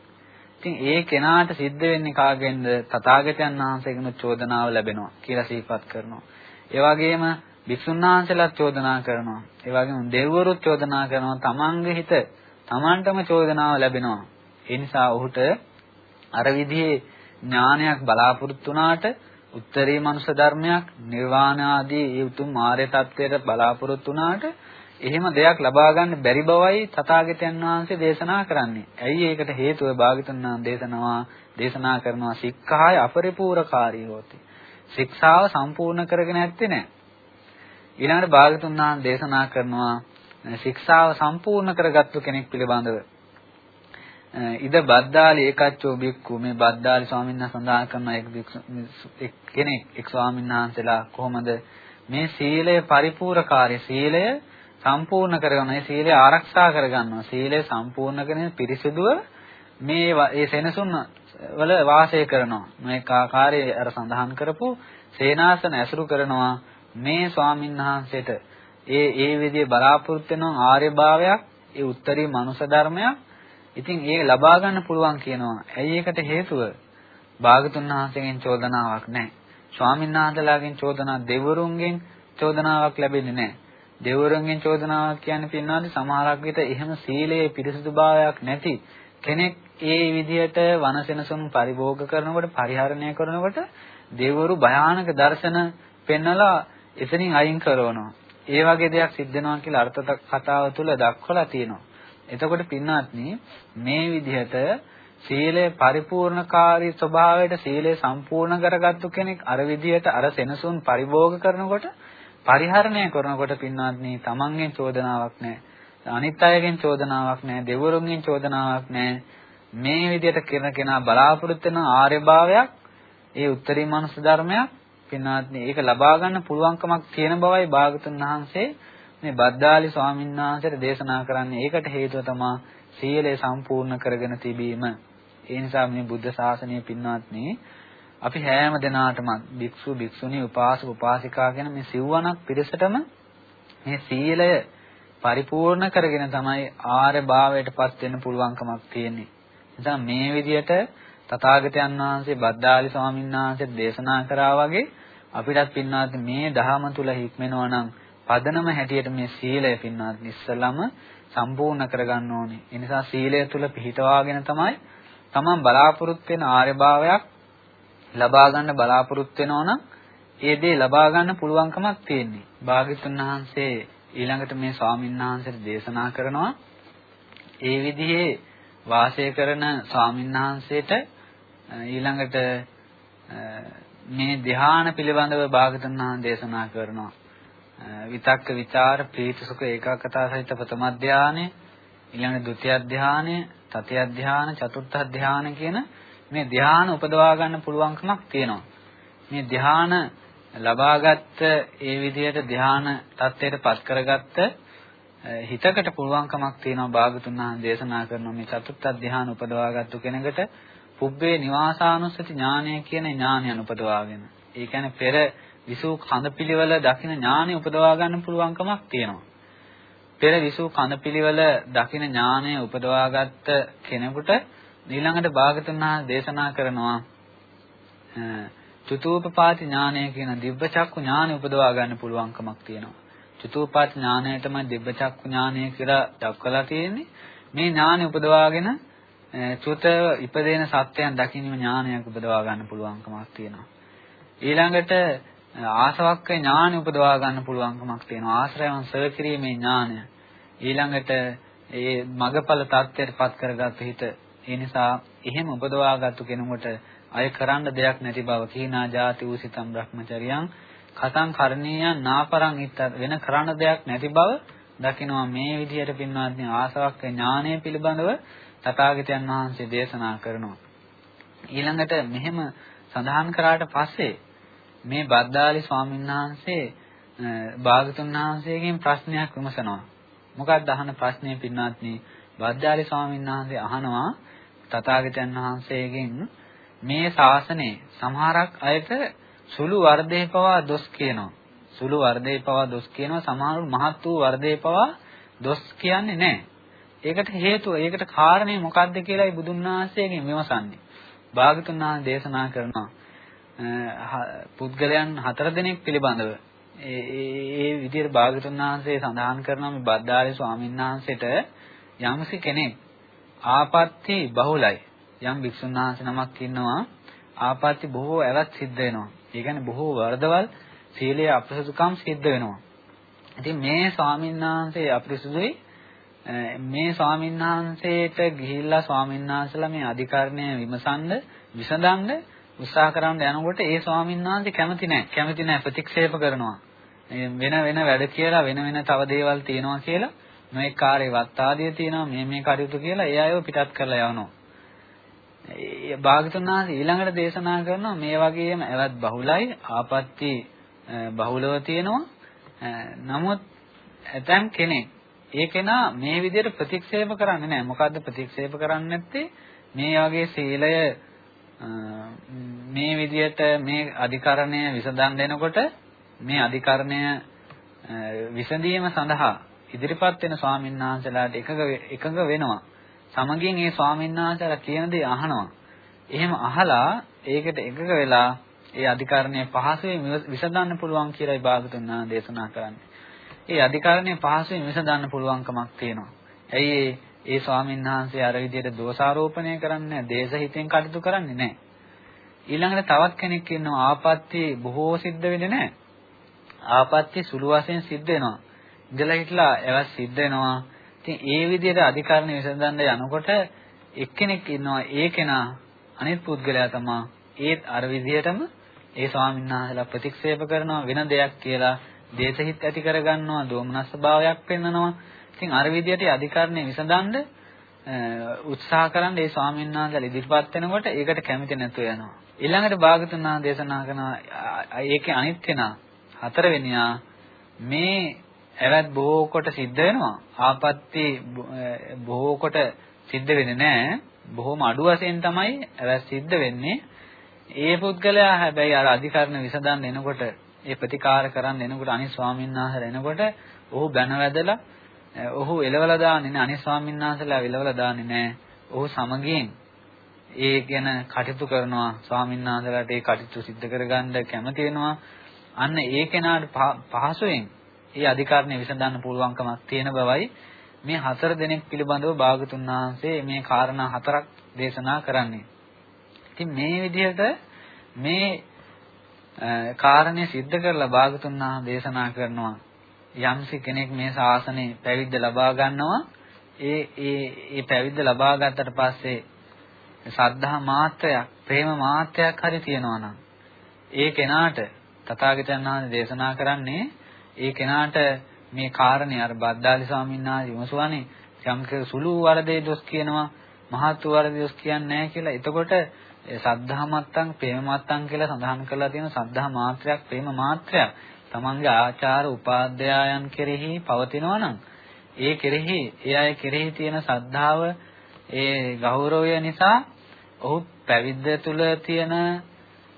ඉතින් ඒ කෙනාට සිද්ධ වෙන්නේ කාගෙන්ද? තථාගතයන් වහන්සේගෙන් චෝදනාව ලැබෙනවා කියලා සිහිපත් කරනවා. ඒ වගේම භික්ෂුන් වහන්සේලාත් චෝදනා කරනවා. ඒ වගේම දෙවිවරුත් චෝදනා කරනවා. තමන්ගේ හිත තමන්ටම චෝදනාව ලැබෙනවා. ඒ නිසා ඔහුට අර විදිහේ ඥානයක් බලාපොරොත්තු වුණාට උත්තරී මනුෂ්‍ය ධර්මයක් නිර්වාණ ආදී ඒ උතුම් මාර්ය තත්වයට බලාපොරොත්තු වුණාට එහෙම දෙයක් ලබා ගන්න බැරි බවයි තථාගතයන් වහන්සේ දේශනා කරන්නේ. ඇයි ඒකට හේතුව භාගතුන් වහන්සේ දේශනවා දේශනා කරනවා සික්ඛාය අපරිපූර්ණකාරී හොති. ශික්ෂාව සම්පූර්ණ කරගෙන නැත්තේ නෑ. ඊළඟට භාගතුන් වහන්සේ දේශනා කරනවා ශික්ෂාව සම්පූර්ණ කරගත්තු කෙනෙක් පිළිබඳව ඉද බද්දාලි ඒකච්චෝ බික්කු මේ බද්දාලි ස්වාමීන් වහන්සේ සඳහන් කරන එක් කෙනෙක් එක් ස්වාමීන් වහන්සේලා කොහොමද මේ සීලය පරිපූර්ණකාරී සීලය සම්පූර්ණ කරගන්න ඒ සීලය ආරක්ෂා කරගන්නවා. සීලය සම්පූර්ණ කරගෙන පිරිසිදුව මේ ඒ සෙනසුන් වල වාසය කරනවා. මේක ආකාරයේ අර සඳහන් කරපු සේනාසන ඇසුරු කරනවා මේ ස්වාමීන් වහන්සේට ඒ ඒ විදිහේ බලාපොරොත්තු වෙන ආර්යභාවයක් ඒ උත්තරී මනුෂ්‍ය ධර්මයක් ඉතින් ඒක ලබා ගන්න පුළුවන් කියනවා. ඇයි ඒකට හේතුව? භාගතුන් වහන්සේගෙන් චෝදනාවක් නැහැ. ස්වාමීන් වහන්සේලාගෙන් චෝදනා දෙවරුන්ගෙන් චෝදනාවක් ලැබෙන්නේ නැහැ. දෙවරුන්ගෙන් චෝදනාවක් කියන්නේ පින්නාදී සමහරක් විට එහෙම සීලයේ පිරිසුදුභාවයක් නැති කෙනෙක් ඒ විදිහට වනසෙනසුන් පරිභෝග කරනකොට පරිහරණය කරනකොට දෙවරු භයානක දර්ශන පෙන්නලා එතනින් අයින් කරනවා. ඒ වගේ දෙයක් සිද්ධ වෙනවා කියලා අර්ථ කතාව තුළ දක්වලා තියෙනවා. එතකොට පින්නාත්නි මේ විදිහට සීලය පරිපූර්ණකාරී ස්වභාවයට සීලය සම්පූර්ණ කරගත්තු කෙනෙක් අර විදිහට අර සෙනසුන් පරිභෝග කරනකොට පරිහරණය කරනකොට පින්වත්නි තමන්ගෙන් චෝදනාවක් නැහැ. අනිත් අයගෙන් චෝදනාවක් නැහැ. දෙවරුන්ගෙන් චෝදනාවක් නැහැ. මේ විදිහට කරන කෙනා බලාපොරොත්තු වෙන ආර්යභාවයක් ඒ උත්තරී මනුස්ස ධර්මයක් පින්වත්නි ඒක ලබා ගන්න පුළුවන්කමක් තියෙන බවයි භාගතුන් වහන්සේ මේ බද්දාලි ස්වාමීන් වහන්සේට දේශනා කරන්නේ. ඒකට හේතුව තමයි සීලය සම්පූර්ණ කරගෙන තිබීම. ඒ නිසා මේ බුද්ධ ශාසනය පින්වත්නි අපි හැම දිනාටම භික්ෂු භික්ෂුණී උපාසක උපාසිකා කියන මේ සිව්වණක් පිරිසටම මේ සීලය පරිපූර්ණ කරගෙන තමයි ආර්ය භාවයටපත් වෙන්න පුළුවන්කමක් තියෙන්නේ. නිසා මේ විදිහට තථාගතයන් වහන්සේ බද්දාලි ස්වාමීන් වහන්සේ දේශනා කරා වගේ අපිටත් පින්නාත් මේ දහම තුල හික්මෙනවා නම් පදනම හැටියට මේ සීලය පින්නාත් ඉස්සලම සම්පූර්ණ කරගන්න ඕනේ. ඒ නිසා සීලය තුල පිහිටවාගෙන තමයි තමන් බලාපොරොත්තු වෙන ආර්යභාවයක් ලබා ගන්න බලාපොරොත්තු වෙනවා නම් ඒ දේ ලබා ගන්න පුළුවන්කමක් තියෙන්නේ. භාග්‍යතුන් වහන්සේ ඊළඟට මේ ස්වාමීන් වහන්සේට දේශනා කරනවා ඒ විදිහේ වාසය කරන ස්වාමීන් වහන්සේට ඊළඟට මේ ධ්‍යාන පිළිබඳව භාගතුන් වහන්සේ දේශනා කරනවා. විතක්ක ਵਿਚාර ප්‍රීති සුඛ ඒකාකතා සහිත ප්‍රථම ධානය ඊළඟ ဒုတိ ය ධානය තතිය ධාන චතුර්ථ ධාන කියන මේ ධ්‍යාන උපදවා ගන්න පුළුවන්කමක් තියෙනවා. මේ ධ්‍යාන ලබාගත් ඒ විදිහට ධ්‍යාන தත්ත්වයට පත් කරගත්ත හිතකට පුළුවන්කමක් තියෙනවා භාගතුන් වහන්සේ දේශනා කරන මේ චතුත්ථ ධ්‍යාන උපදවාගත්තු කෙනෙකුට පුබ්බේ නිවාසානුස්සති ඥානය කියන ඥානයන් උපදවාගෙන. ඒ කියන්නේ පෙර විසූ කඳපිලිවල දකින ඥානය උපදවා ගන්න පුළුවන්කමක් තියෙනවා. පෙර විසූ කඳපිලිවල දකින ඥානය උපදවාගත්ත කෙනෙකුට ඊළඟට භාගතුන් වහන්සේ දේශනා කරනවා චතුූපපාති ඥානය කියන දිබ්බ චක්කු ඥානය උපදවා ගන්න පුළුවන්කමක් තියෙනවා. චතුූපපාති ඥානයටම දිබ්බ චක්කු ඥානය කියලා දක්වලා තියෙන්නේ. මේ ඥානය උපදවාගෙන චුත ඉපදෙන සත්‍යයන් දකින්න ඥානයක් උපදවා ගන්න පුළුවන්කමක් තියෙනවා. ඊළඟට ආසවක්ක ඥානය උපදවා ගන්න පුළුවන්කමක් තියෙනවා. ආශ්‍රයවන් සර්ව කිරීමේ ඥානය. ඊළඟට ඒ මගපල தත්ත්වයට පත් කරගත්ත හිත. ඒ නිසා එහෙම උපදවාගත්තු කෙනෙකුට අය කරන්න දෙයක් නැති බව කීනා ಜಾති උසිතම් බ්‍රහ්මචරියං. කතං කරණීයං නාපරං ඉත්ත වෙන කරන්න දෙයක් නැති බව දකිනවා. මේ විදිහට පින්වත්නි ආසවක්ක ඥානය පිළිබඳව තථාගතයන් වහන්සේ දේශනා කරනවා. ඊළඟට මෙහෙම සඳහන් කරාට පස්සේ මේ බද්දාලි ස්වාමීන් වහන්සේ භාගතුන් වහන්සේගෙන් ප්‍රශ්නයක් විමසනවා. මොකක්ද අහන ප්‍රශ්නේ පින්වත්නි? බද්දාලි ස්වාමීන් වහන්සේ අහනවා තථාගතයන් වහන්සේගෙන් මේ ශාසනයේ සමහරක් අයට සුළු වර්ධේ පවා දොස් කියනවා. සුළු වර්ධේ පවා දොස් කියනවා. සමහරු මහත් වූ වර්ධේ පවා දොස් කියන්නේ නැහැ. ඒකට හේතුව, ඒකට කාරණේ මොකක්ද කියලායි බුදුන් වහන්සේගෙන් විමසන්නේ. භාගතුන් වහන්සේ දේශනා කරනවා. පුද්ගලයන් හතර දෙනෙක් පිළිබඳව ඒ ඒ විදිහට භාගතුන් වහන්සේ සඳහන් කරනවා මේ බද්දාලි ස්වාමීන් වහන්සේට යම්සි කෙනෙක් ආපත්‍ති බහුලයි යම් භික්ෂුන් වහන්සේ නමක් ඉන්නවා ආපත්‍ති බොහෝ ඇවත් සිද්ධ වෙනවා. ඒ කියන්නේ බොහෝ වරදවල් සීලයේ අපසුදුකම් සිද්ධ වෙනවා. ඉතින් මේ ස්වාමීන් වහන්සේ අපිරිසුදුයි මේ ස්වාමීන් වහන්සේට ගිහිල්ලා ස්වාමීන් වහන්සේලා මේ අධිකරණය විමසන්න විසඳන්න උත්සාහ කරන්න යනකොට ඒ ස්වාමීන් වහන්සේ කැමති නැහැ. කැමති නැහැ ප්‍රතික්ෂේප කරනවා. වෙන වෙන වැඩ කියලා වෙන වෙන තව දේවල් තියෙනවා කියලා මේ කාර්ය වත්තාදිය තියෙනවා මේ මේ කටයුතු කියලා ඒ අයව පිටත් කරලා යවනවා. භාගතුන් වහන්සේ ඊළඟට දේශනා කරනවා මේ වගේම ඇවත් බහුලයි ආපත්‍ති බහුලව තියෙනවා. නමුත් ඇතම් කෙනෙක් ඒ කෙනා මේ විදිහට ප්‍රතික්ෂේප කරන්නේ නැහැ. මොකද්ද ප්‍රතික්ෂේප කරන්නේ නැත්තේ? මේ වගේ සීලය මේ විදිහට මේ අධිකරණය විසඳන් දෙනකොට මේ අධිකරණය විසඳීම සඳහා ඉදිරිපත් වෙන ස්වාමීන් වහන්සේලාට එකඟ එකඟ වෙනවා සමගින් ඒ ස්වාමීන් වහන්සේලා කියන දේ අහනවා. එහෙම අහලා ඒකට එකක වෙලා ඒ අධිකරණය පහසුවෙන් විසඳන්න පුළුවන් කියලායි භාගතුන් වහන්සේ දේශනා කරන්නේ. ඒ අධිකරණය පහසුවෙන් විසඳන්න පුළුවන්කමක් තියෙනවා. ඇයි ඒ ස්වාමීන් වහන්සේ අර විදිහට දෝෂාරෝපණය කරන්නේ දේශහිතෙන් කටයුතු කරන්නේ නැහැ. ඊළඟට තවත් කෙනෙක් ඉන්නවා ආපත්‍ය බොහෝ සිද්ධ වෙන්නේ නැහැ. ආපත්‍ය සුළු වශයෙන් සිද්ධ වෙනවා. ඉඳලා හිටලා ඒවා සිද්ධ වෙනවා. ඉතින් ඒ විදිහට අධිකරණ විසඳන්න යනකොට එක්කෙනෙක් ඉන්නවා ඒ කෙනා අනිත් පුද්ගලයා තමයි ඒත් අර විදිහටම ඒ ස්වාමීන් වහන්සේලා ප්‍රතික්ෂේප කරනවා වෙන දෙයක් කියලා දේශහිත ඇති කරගන්නවා දෝමනස් භාවයක් පෙන්වනවා. ඉතින් අර විදිහට අධිකරණය විසඳන්න උත්සාහ කරන් ඒ ස්වාමීන් වහන්සේලා ඉදිරිපත් වෙනකොට ඒකට කැමති නැතුව යනවා. ඊළඟට භාගතුන් වහන්සේ දේශනා කරන ඒකේ අනිත් කෙනා හතරවෙනියා මේ ඇවත් බොහෝ කොට සිද්ධ වෙනවා. ආපත්‍ති බොහෝ කොට සිද්ධ වෙන්නේ නැහැ. බොහොම අඩු වශයෙන් තමයි ඇවත් සිද්ධ වෙන්නේ. ඒ පුද්ගලයා හැබැයි අර අධිකරණ විසඳන්න එනකොට ඒ ප්‍රතිකාර කරන්න එනකොට අනිත් ස්වාමීන් වහන්සේලා එනකොට ඔහු බැන වැදලා ඔහු එලවලා දාන්නේ නැහැ අනිත් ස්වාමීන් වහන්සේලා එලවලා දාන්නේ නැහැ. ඔහු සමගියෙන් ඒ ගැන කටයුතු කරනවා ස්වාමීන් වහන්සේලාට ඒ කටයුතු සිද්ධ කරගන්න කැමති වෙනවා. අන්න ඒ කෙනාට පහසුවෙන් ඒ අධිකාරණය විසඳන්න පුළුවන්කමක් තියෙන බවයි මේ හතර දෙනෙක් පිළිබඳව භාගතුන් වහන්සේ මේ කාරණා හතරක් දේශනා කරන්නේ. ඉතින් මේ විදිහට මේ කාරණේ सिद्ध කරලා භාගතුන් වහන්සේ දේශනා කරනවා යම්සි කෙනෙක් මේ ශාසනය පැවිද්ද ලබා ගන්නවා ඒ ඒ ඒ පැවිද්ද ලබා ගත්තට පස්සේ සද්ධා මාත්‍රයක් ප්‍රේම මාත්‍රයක් හරි තියෙනවා නම් ඒ කෙනාට තථාගතයන් වහන්සේ දේශනා කරන්නේ ඒ කෙනාට මේ කාරණේ අර බද්දාලි ස්වාමීන් වහන්සේ විමසුවානේ යම් සුළු වරදේ දොස් කියනවා මහත් වරදේ දොස් කියන්නේ නැහැ කියලා. එතකොට ඒ සද්ධා මත්තං ප්‍රේම මත්තං කියලා සඳහන් කරලා තියෙන සද්ධා මාත්‍රයක් ප්‍රේම මාත්‍රයක් තමන්ගේ ආචාර උපාධ්‍යායන් කෙරෙහි පවතිනවා නම් ඒ කෙරෙහි ඒ අය කෙරෙහි තියෙන සද්ධාව ඒ ගෞරවය නිසා ඔහු පැවිද්ද තුල තියෙන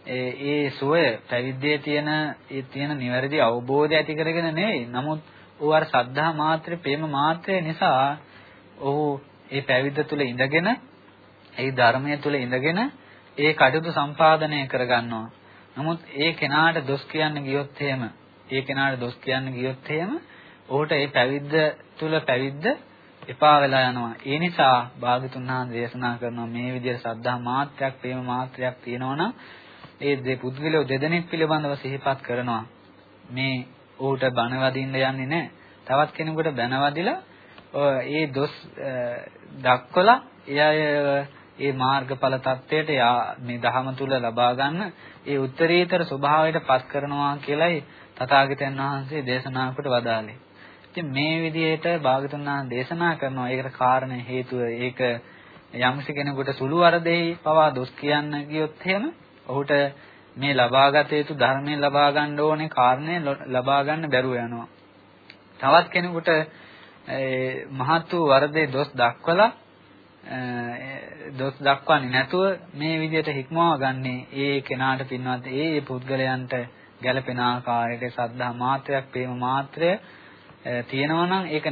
ඒ ඒ සුවය පැවිද්දේ තියෙන ඒ තියෙන නිවැරදි අවබෝධය ඇති කරගෙන නෙවෙයි. නමුත් ඌ අර සද්ධා මාත්‍රේ ප්‍රේම මාත්‍රේ නිසා ඔහු ඒ පැවිද්ද තුල ඉඳගෙන ඒ ධර්මයේ තුල ඉඳගෙන ඒ කටයුතු සම්පාදනය කරගන්නවා. නමුත් ඒ කෙනාට දොස් කියන්න ගියොත් එහෙම ඒ කෙනාට දොස් කියන්න ගියොත් එහෙම ඔහුට ඒ පැවිද්ද තුල පැවිද්ද එපා වෙලා යනවා. ඒ නිසා භාගතුන් වහන්සේ දේශනා කරනවා මේ විදිහට සද්ධා මාත්‍රයක්, ප්‍රේම මාත්‍රයක් තියෙනවනම් ඒ දෙ පුද්ගලයෝ දෙදෙනෙක් පිළිබඳව සිහිපත් කරනවා. මේ ඔහුට බණ වදින්න යන්නේ නැහැ. තවත් කෙනෙකුට බණ වදිලා ඒ දොස් දක්වලා එයා ඒ මාර්ගඵල தත්වයට මේ දහම තුල ලබා ගන්න ඒ උත්තරීතර ස්වභාවයට පත් කරනවා කියලයි තථාගතයන් වහන්සේ දේශනා කොට වදාළේ. ඉතින් මේ විදිහට භාගතුන් වහන්සේ දේශනා කරනවා ඒකට කාරණේ හේතුව ඒක යම්සි කෙනෙකුට සුළු වරදෙහි පවා දොස් කියන්න ගියොත් එහෙම ඔහුට මේ ලබාගත යුතු ධර්මයෙන් ලබා ගන්න ඕනේ කාරණේ ලබා ගන්න බැරුව යනවා. තවත් කෙනෙකුට මහත් වූ වරදේ දොස් දක්වලා දොස් දක්වන්නේ නැතුව මේ විදිහට හික්මවා ගන්නේ ඒ කෙනාට පින්වත් ඒ පුද්ගලයන්ට ගැළපෙන ආකාරයට සද්ධා මාත්‍රයක් ප්‍රේම මාත්‍රය තියෙනවා නම් ඒක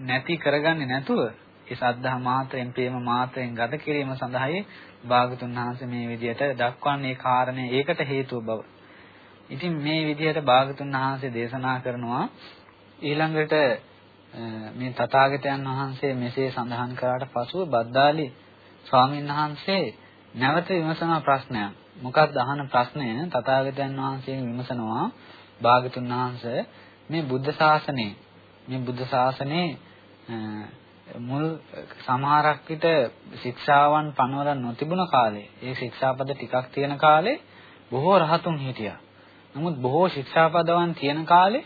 නැති කරගන්නේ නැතුව ඒ සද්ධා මාත්‍රයෙන් ප්‍රේම මාත්‍රයෙන් ගත කිරීම සඳහායි භාගතුන් වහන්සේ මේ විදිහට දක්වන්නේ කාරණේ ඒකට හේතුව බව. ඉතින් මේ විදිහට භාගතුන් වහන්සේ දේශනා කරනවා ඊළඟට මේ තථාගතයන් වහන්සේ මෙසේ සඳහන් කරාට පසුව බද්දාලි ස්වාමීන් වහන්සේ නැවත විමසන ප්‍රශ්නයක්. මොකක්ද අහන ප්‍රශ්නය? තථාගතයන් වහන්සේ විමසනවා භාගතුන් වහන්සේ මේ බුද්ධ ශාසනයේ මේ බුද්ධ ශාසනයේ මුල් සමහරක් විට ශික්ෂාවන් පනවල නොතිබුණ කාලේ ඒ ශික්ෂාපද ටිකක් තියෙන කාලේ බොහෝ රහතුන් හිටියා. නමුත් බොහෝ ශික්ෂාපදවන් තියෙන කාලේ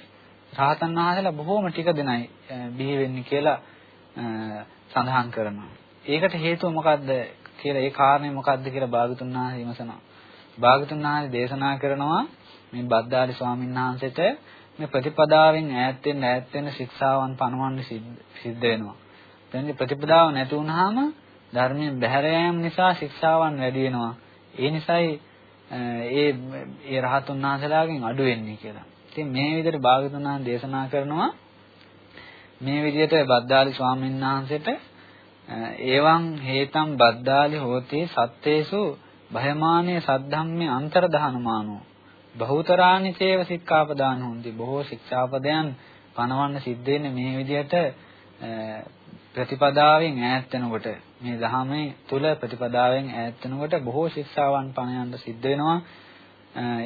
රහතන් වහන්සේලා බොහෝම ටික දෙනයි බිහි වෙන්නේ කියලා සඳහන් කරනවා. ඒකට හේතුව මොකද්ද කියලා ඒ කාරණේ මොකද්ද කියලා භාගතුන් වහන්සේ විමසනවා. භාගතුන් වහන්සේ දේශනා කරනවා මේ බද්දාලි ස්වාමීන් වහන්සේට මේ ප්‍රතිපදාවෙන් ඈත් වෙන්න ඈත් වෙන්න ශික්ෂාවන් පනවන්න සිද්ධ වෙනවා. එතනදී ප්‍රතිපදාව නැති වුනහම ධර්මයෙන් බැහැර යාම නිසා ශික්ෂාවන් වැඩි වෙනවා. ඒ නිසායි ඒ ඒ රහතුන් වහන්සේලාගෙන් අඩු වෙන්නේ කියලා. ඉතින් මේ විදිහට භාගතුන් වහන්සේ දේශනා කරනවා මේ විදිහට බද්දාලි ස්වාමීන් වහන්සේට ඒවං හේතම් බද්දාලි හෝති සත්තේසු භයමානේ සද්ධම්මේ අන්තරදානමානෝ බහුතරානි චේව සික්ඛාපදාන හොන්ති බොහෝ ශික්ෂාපදයන් පනවන්න සිද්ධ වෙන්නේ මේ විදිහට ප්‍රතිපදාවෙන් ඈත් වෙනකොට මේ ධහමේ තුල ප්‍රතිපදාවෙන් ඈත් වෙනකොට බොහෝ ශික්ෂාවන් පණ යන්න සිද්ධ වෙනවා.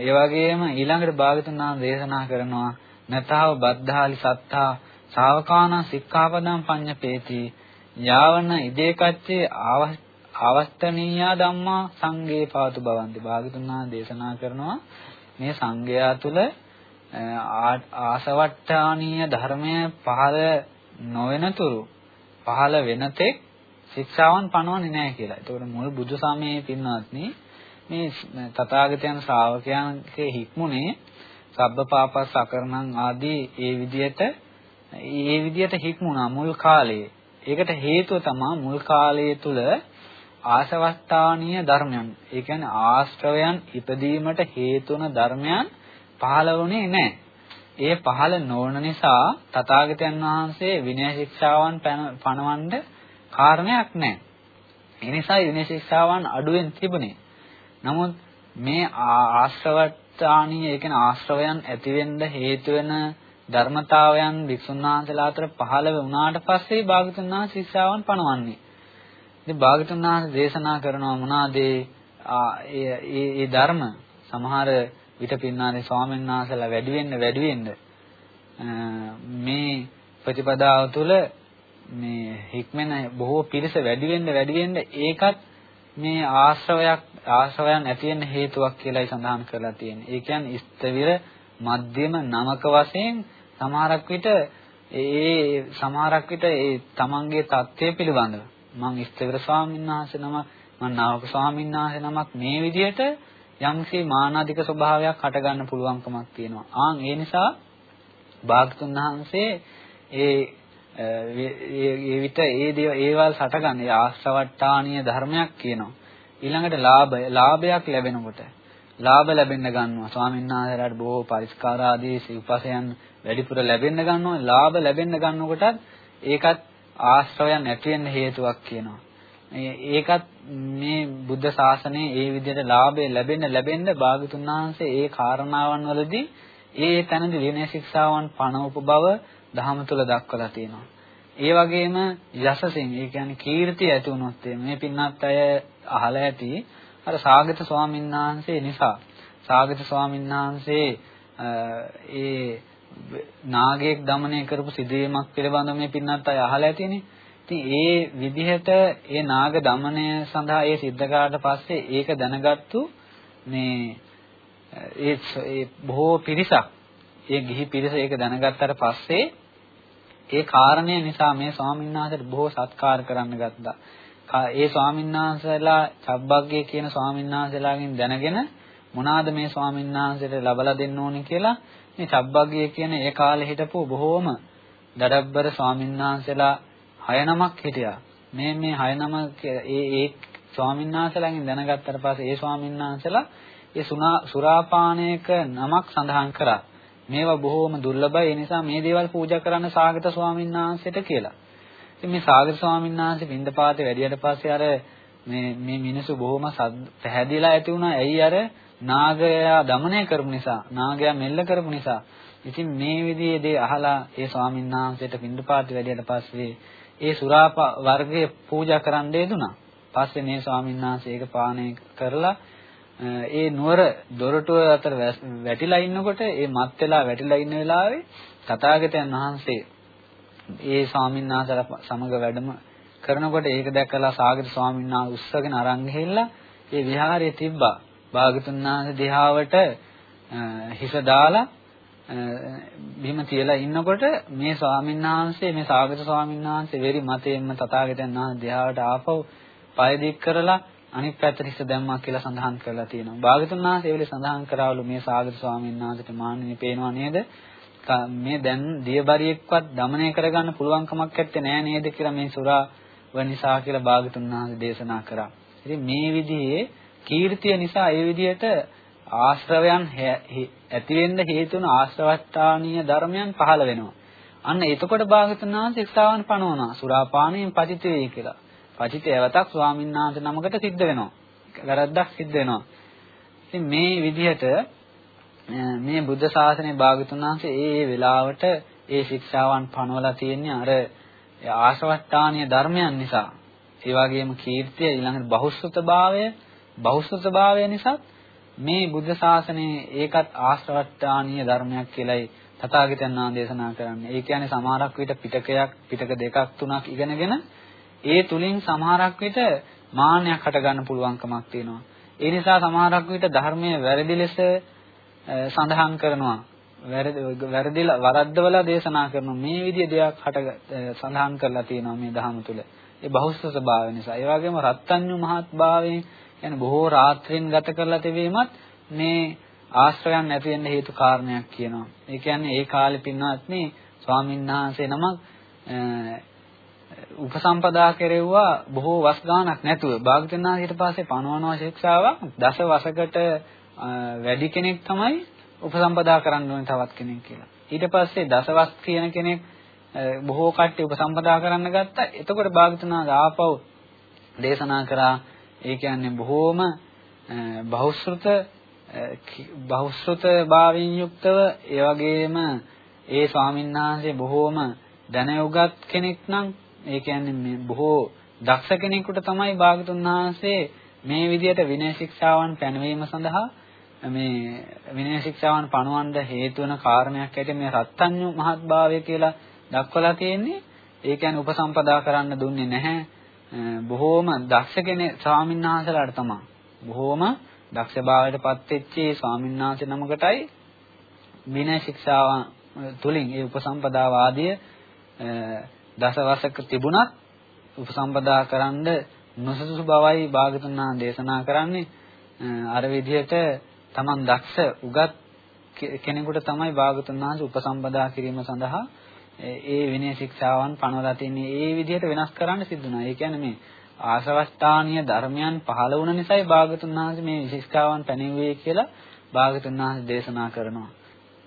ඒ වගේම ඊළඟට භාගතුන් වහන්සේ දේශනා කරනවා නතාව බද්ධාලි සත්තා ශාවකාන සික්ඛාපදං පඤ්ඤපේති යාවන ඉදේකච්චේ ආවස්තනීය ධම්මා සංගේ පාතු භවಂತಿ භාගතුන් වහන්සේ දේශනා කරනවා මේ සංගයා තුල ආසවට්ටානීය ධර්මය පහළ නොවෙනතුරු පහළ වෙනතෙක් ශික්ෂාවන් පනවන්නේ නැහැ කියලා. ඒතකොට මුල් බුදු සමයේ පින්වත්නි මේ තථාගතයන් ශ්‍රාවකයන්ගේ හික්මුනේ සබ්බපාපස් අකරණං ආදී ඒ විදියට ඒ විදියට හික්මුණා මුල් කාලයේ. ඒකට හේතුව තමයි මුල් කාලයේ තුල ආසවස්ථානීය ධර්මයන්. ඒ කියන්නේ ආශ්‍රවයන් ඉපදීමට හේතු වන ධර්මයන් පහළ වුණේ නැහැ. ඒ පහළ නොවන නිසා තථාගතයන් වහන්සේ විනය ශික්ෂාවන් පනවන්න කාරණයක් නැහැ. ඒ නිසා විනය ශික්ෂාවන් අඩුවෙන් තිබුණේ. නමුත් මේ ආශ්‍රවත්තානීය ඒ කියන්නේ ආශ්‍රවයන් ඇති වෙන්න හේතු වෙන ධර්මතාවයන් වික්ෂුන් වහන්සේලා අතර පහළ වුණාට පස්සේ භාගතුන් වහන්සේ ශික්ෂාවන් පනවන්නේ. ඉතින් භාගතුන් වහන්සේ දේශනා කරනවා මොනවාද ඒ ඒ ධර්ම සමහර විට පින්නානේ ස්වාමීන් වහන්සේලා වැඩි වෙන්න වැඩි වෙන්න මේ ප්‍රතිපදාව තුළ මේ හික්මෙන බොහෝ පිරිස වැඩි වෙන්න වැඩි වෙන්න ඒකත් මේ ආශ්‍රවයක් ආශ්‍රවයන් ඇති වෙන්න හේතුවක් කියලායි සඳහන් කරලා තියෙන්නේ. ඒ කියන්නේ ස්තවිර මධ්‍යම නමක වශයෙන් සමහරක් විට ඒ සමහරක් විට ඒ තමන්ගේ தත්ත්වය පිළිබඳව මම ස්තවිර ස්වාමීන් වහන්සේ නම මම නාවක ස්වාමීන් වහන්සේ නමක් මේ විදිහට යම්සේ මානාධික ස්වභාවයක් හටගන්න පුළුවන්කමක් තියෙනවා. ආන් ඒ නිසා භාගතුන් වහන්සේ ඒ ඒ විට ඒ දේව ඒවල් හටගන්න ඒ ආශ්‍රවට්ටානීය ධර්මයක් කියනවා. ඊළඟට ලාභය ලාභයක් ලැබෙනකොට ලාභ ලැබෙන්න ගන්නවා. ස්වාමීන් වහන්සේලාට බොහෝ පරිස්කාර ආදී සිව්පසයන් වැඩිපුර ලැබෙන්න ගන්නවා. ලාභ ලැබෙන්න ගන්නකොටත් ඒකත් ආශ්‍රවයන් නැති වෙන්න හේතුවක් කියනවා. ඒකත් මේ බුද්ධ ශාසනයේ ඒ විදිහට ලාභය ලැබෙන්න ලැබෙන්න භාගතුන් වහන්සේ ඒ කාරණාවන් වලදී ඒ තැනදී විනය ශික්ෂාවන් පනවපු බව ධහම තුල දක්වලා තියෙනවා. ඒ වගේම යසසින් ඒ කියන්නේ කීර්තිය ඇති වුණොත් මේ පින්නත් අය අහලා ඇති අර සාගත ස්වාමීන් වහන්සේ නිසා සාගත ස්වාමීන් වහන්සේ ඒ නාගයෙක් দমনය කරපු සිදුවීමක් පිළිබඳව මේ පින්නත් අය අහලා ඇතිනේ. ඉතින් ඒ විදිහට ඒ නාග দমনය සඳහා ඒ සිද්ධ කරාට පස්සේ ඒක දැනගත්තු මේ ඒ බොහෝ පිරිසක් ඒ ගිහි පිරිස ඒක දැනගත්තට පස්සේ ඒ කාරණය නිසා මේ ස්වාමීන් වහන්සේට බොහෝ සත්කාර කරන්න ගත්තා. ඒ ස්වාමීන් වහන්සේලා චබ්බග්ගේ කියන ස්වාමීන් වහන්සේලාගෙන් දැනගෙන මොනවාද මේ ස්වාමීන් වහන්සේට ලබලා දෙන්න ඕනේ කියලා මේ චබ්බග්ගේ කියන ඒ කාලේ හිටපු බොහෝම දඩබ්බර ස්වාමීන් වහන්සේලා හය නමක් හිටියා. මේ මේ හය නම ඒ ඒ ස්වාමීන් වහන්සේලාගෙන් දැනගත්තට පස්සේ ඒ ස්වාමීන් වහන්සේලා ඒ සුරාපානයක නමක් සඳහන් කරා. මේවා බොහෝම දුර්ලභයි. ඒ නිසා මේ දේවල් පූජා කරන්න සාගත ස්වාමීන් වහන්සේට කියලා. ඉතින් මේ සාගත ස්වාමීන් වහන්සේ බින්දපාතේ වැඩියට පස්සේ අර මේ මේ මිනිස්සු බොහොම පැහැදිලා ඇති වුණා. ඇයි අර නාගයා দমনය කරපු නිසා, නාගයා මෙල්ල කරපු නිසා. ඉතින් මේ විදිහේ දේ අහලා ඒ ස්වාමීන් වහන්සේට බින්දපාතේ වැඩියට පස්සේ ඒ සුරාප වර්ගය පූජා කරන්න දෙදුනා. පස්සේ මේ ස්වාමීන් වහන්සේ ඒක පානය කරලා ඒ නුවර දොරටුව අතර වැටිලා ඉන්නකොට ඒ මත් වෙලා වැටිලා ඉන්න වෙලාවේ තථාගතයන් වහන්සේ ඒ ස්වාමීන් වහන්සේලා සමග වැඩම කරනකොට ඒක දැකලා සාගර ස්වාමීන් වහන්සේ උස්සගෙන අරන් ගිහිල්ලා ඒ විහාරයේ තිබ්බා. භාගතුන් වහන්සේ දිහාවට හිස දාලා බිම තියලා ඉන්නකොට මේ ස්වාමීන් වහන්සේ මේ සාගත ස්වාමීන් වහන්සේ වෙරි මතයෙන්ම තථාගතයන් වහන්සේ දෙහාවට ආපහු පය දික් කරලා අනිත් පැත්තට හිස දැම්මා කියලා සඳහන් කරලා තියෙනවා. භාගතුන් වහන්සේ ඒ වෙලේ සඳහන් කරවලු මේ සාගත ස්වාමීන් වහන්සේට මාන්නේ පේනවා නේද? මේ දැන් දියබරියෙක්වත් দমনය කරගන්න පුළුවන් කමක් නැත්තේ නෑ නේද කියලා මේ සුරා වනිසා කියලා භාගතුන් වහන්සේ දේශනා කරා. ඉතින් මේ විදිහේ කීර්තිය නිසා ඒ විදිහට ආශ්‍රවයන් ඇති වෙන්න හේතු වන ආශ්‍රවස්ථානීය ධර්මයන් පහළ වෙනවා. අන්න එතකොට භාගතුන් වහන්සේ ශික්ෂාවන් පනවනවා. සුරාපානයෙන් පතිත වේ කියලා. පතිත එවතක් ස්වාමීන් වහන්සේ නමකට සිද්ධ වෙනවා. වැරද්දක් සිද්ධ වෙනවා. ඉතින් මේ විදිහට මේ බුද්ධ ශාසනයේ භාගතුන් වහන්සේ ඒ ඒ වෙලාවට ඒ ශික්ෂාවන් පනවලා තියෙන්නේ අර ආශවට්ටානීය ධර්මයන් නිසා. ඒ වගේම කීර්තිය ඊළඟට බහුශ්‍රතභාවය බහුශ්‍රතභාවය නිසා මේ බුද්ධ ශාසනයේ ඒකත් ආශ්‍රවට්ටානීය ධර්මයක් කියලායි තථාගතයන් වහන්සේ දේශනා කරන්නේ. ඒ කියන්නේ සමහරක් විට පිටකයක් පිටක දෙකක් තුනක් ඉගෙනගෙන ඒ තුලින් සමහරක් විට මාන්නයක් හට ගන්න පුළුවන්කමක් තියෙනවා. ඒ නිසා සමහරක් විට ධර්මයේ වැරදි ලෙස සඳහන් කරනවා. වැරදිලා වරද්දවලා දේශනා කරනවා. මේ විදිය දෙයක් හට සඳහන් කරලා තියෙනවා මේ ධහම තුල. ඒ බහුස්ස ස්වභාවය නිසා. ඒ වගේම රත්ත්‍ඤ්ඤු මහත් භාවයෙන් කියන්නේ බොහෝ රාත්‍රීන් ගත කරලා තිබීමත් මේ ආශ්‍රයයන් නැති වෙන්න හේතු කාරණයක් කියනවා. ඒ කියන්නේ ඒ කාලේ පින්වත්නි ස්වාමීන් වහන්සේ නමක් උපසම්පදා කෙරෙව්වා බොහෝ වස් ගාණක් නැතුව භාගතුනා ඊට පස්සේ පණවනවා ශික්ෂාවක් දස වසකට වැඩි කෙනෙක් තමයි උපසම්පදා කරන්න ඕනේ තවත් කෙනෙක් කියලා. ඊට පස්සේ දසවස් කියන කෙනෙක් බොහෝ කට්ටිය උපසම්පදා කරන්න ගත්තා. එතකොට භාගතුනා ආපහු දේශනා කරා ඒ කියන්නේ බොහෝම බහුශෘත බහුශෘත භාවයෙන් යුක්තව ඒ වගේම ඒ ස්වාමීන් වහන්සේ බොහෝම දැනුගත් කෙනෙක් නම් ඒ කියන්නේ මේ බොහෝ දක්ෂ කෙනෙකුට තමයි භාගතුන් වහන්සේ මේ විදිහට විනය ශික්ෂාවන් පැනවීම සඳහා මේ විනය ශික්ෂාවන් පනවන්න හේතු වෙන කාරණයක් ඇයි මේ රත්ත්‍ඤ්ඤු මහත්භාවය කියලා දක්වලා තියෙන්නේ. ඒ කියන්නේ උපසම්පදා කරන්න දුන්නේ නැහැ. බොහෝම දක්ෂ කෙනෙක් ස්වාමීන් වහන්සේලාට තමයි. බොහෝම දක්ෂභාවයට පත් වෙච්ච ස්වාමීන් වහන්සේ නමකටයි විනය ශික්ෂාව තුලින් ඒ උපසම්පදා වාදිය දසවසක තිබුණත් උපසම්පදා කරන්න නොසුසු බවයි භාගතුන් වහන්සේ දේශනා කරන්නේ අර විදිහට Taman දක්ෂ උගත් කෙනෙකුට තමයි භාගතුන් වහන්සේ උපසම්පදා කිරීම සඳහා ඒ විනය ශික්ෂාවන් පනවලා තින්නේ ඒ විදිහට වෙනස් කරන්න සිද්ධුණා. ඒ කියන්නේ මේ ආශවස්ථානීය ධර්මයන් පහළ වුණ නිසායි භාගතුන් වහන්සේ මේ විශේෂකාවන් පැනෙව්වේ කියලා භාගතුන් වහන්සේ දේශනා කරනවා.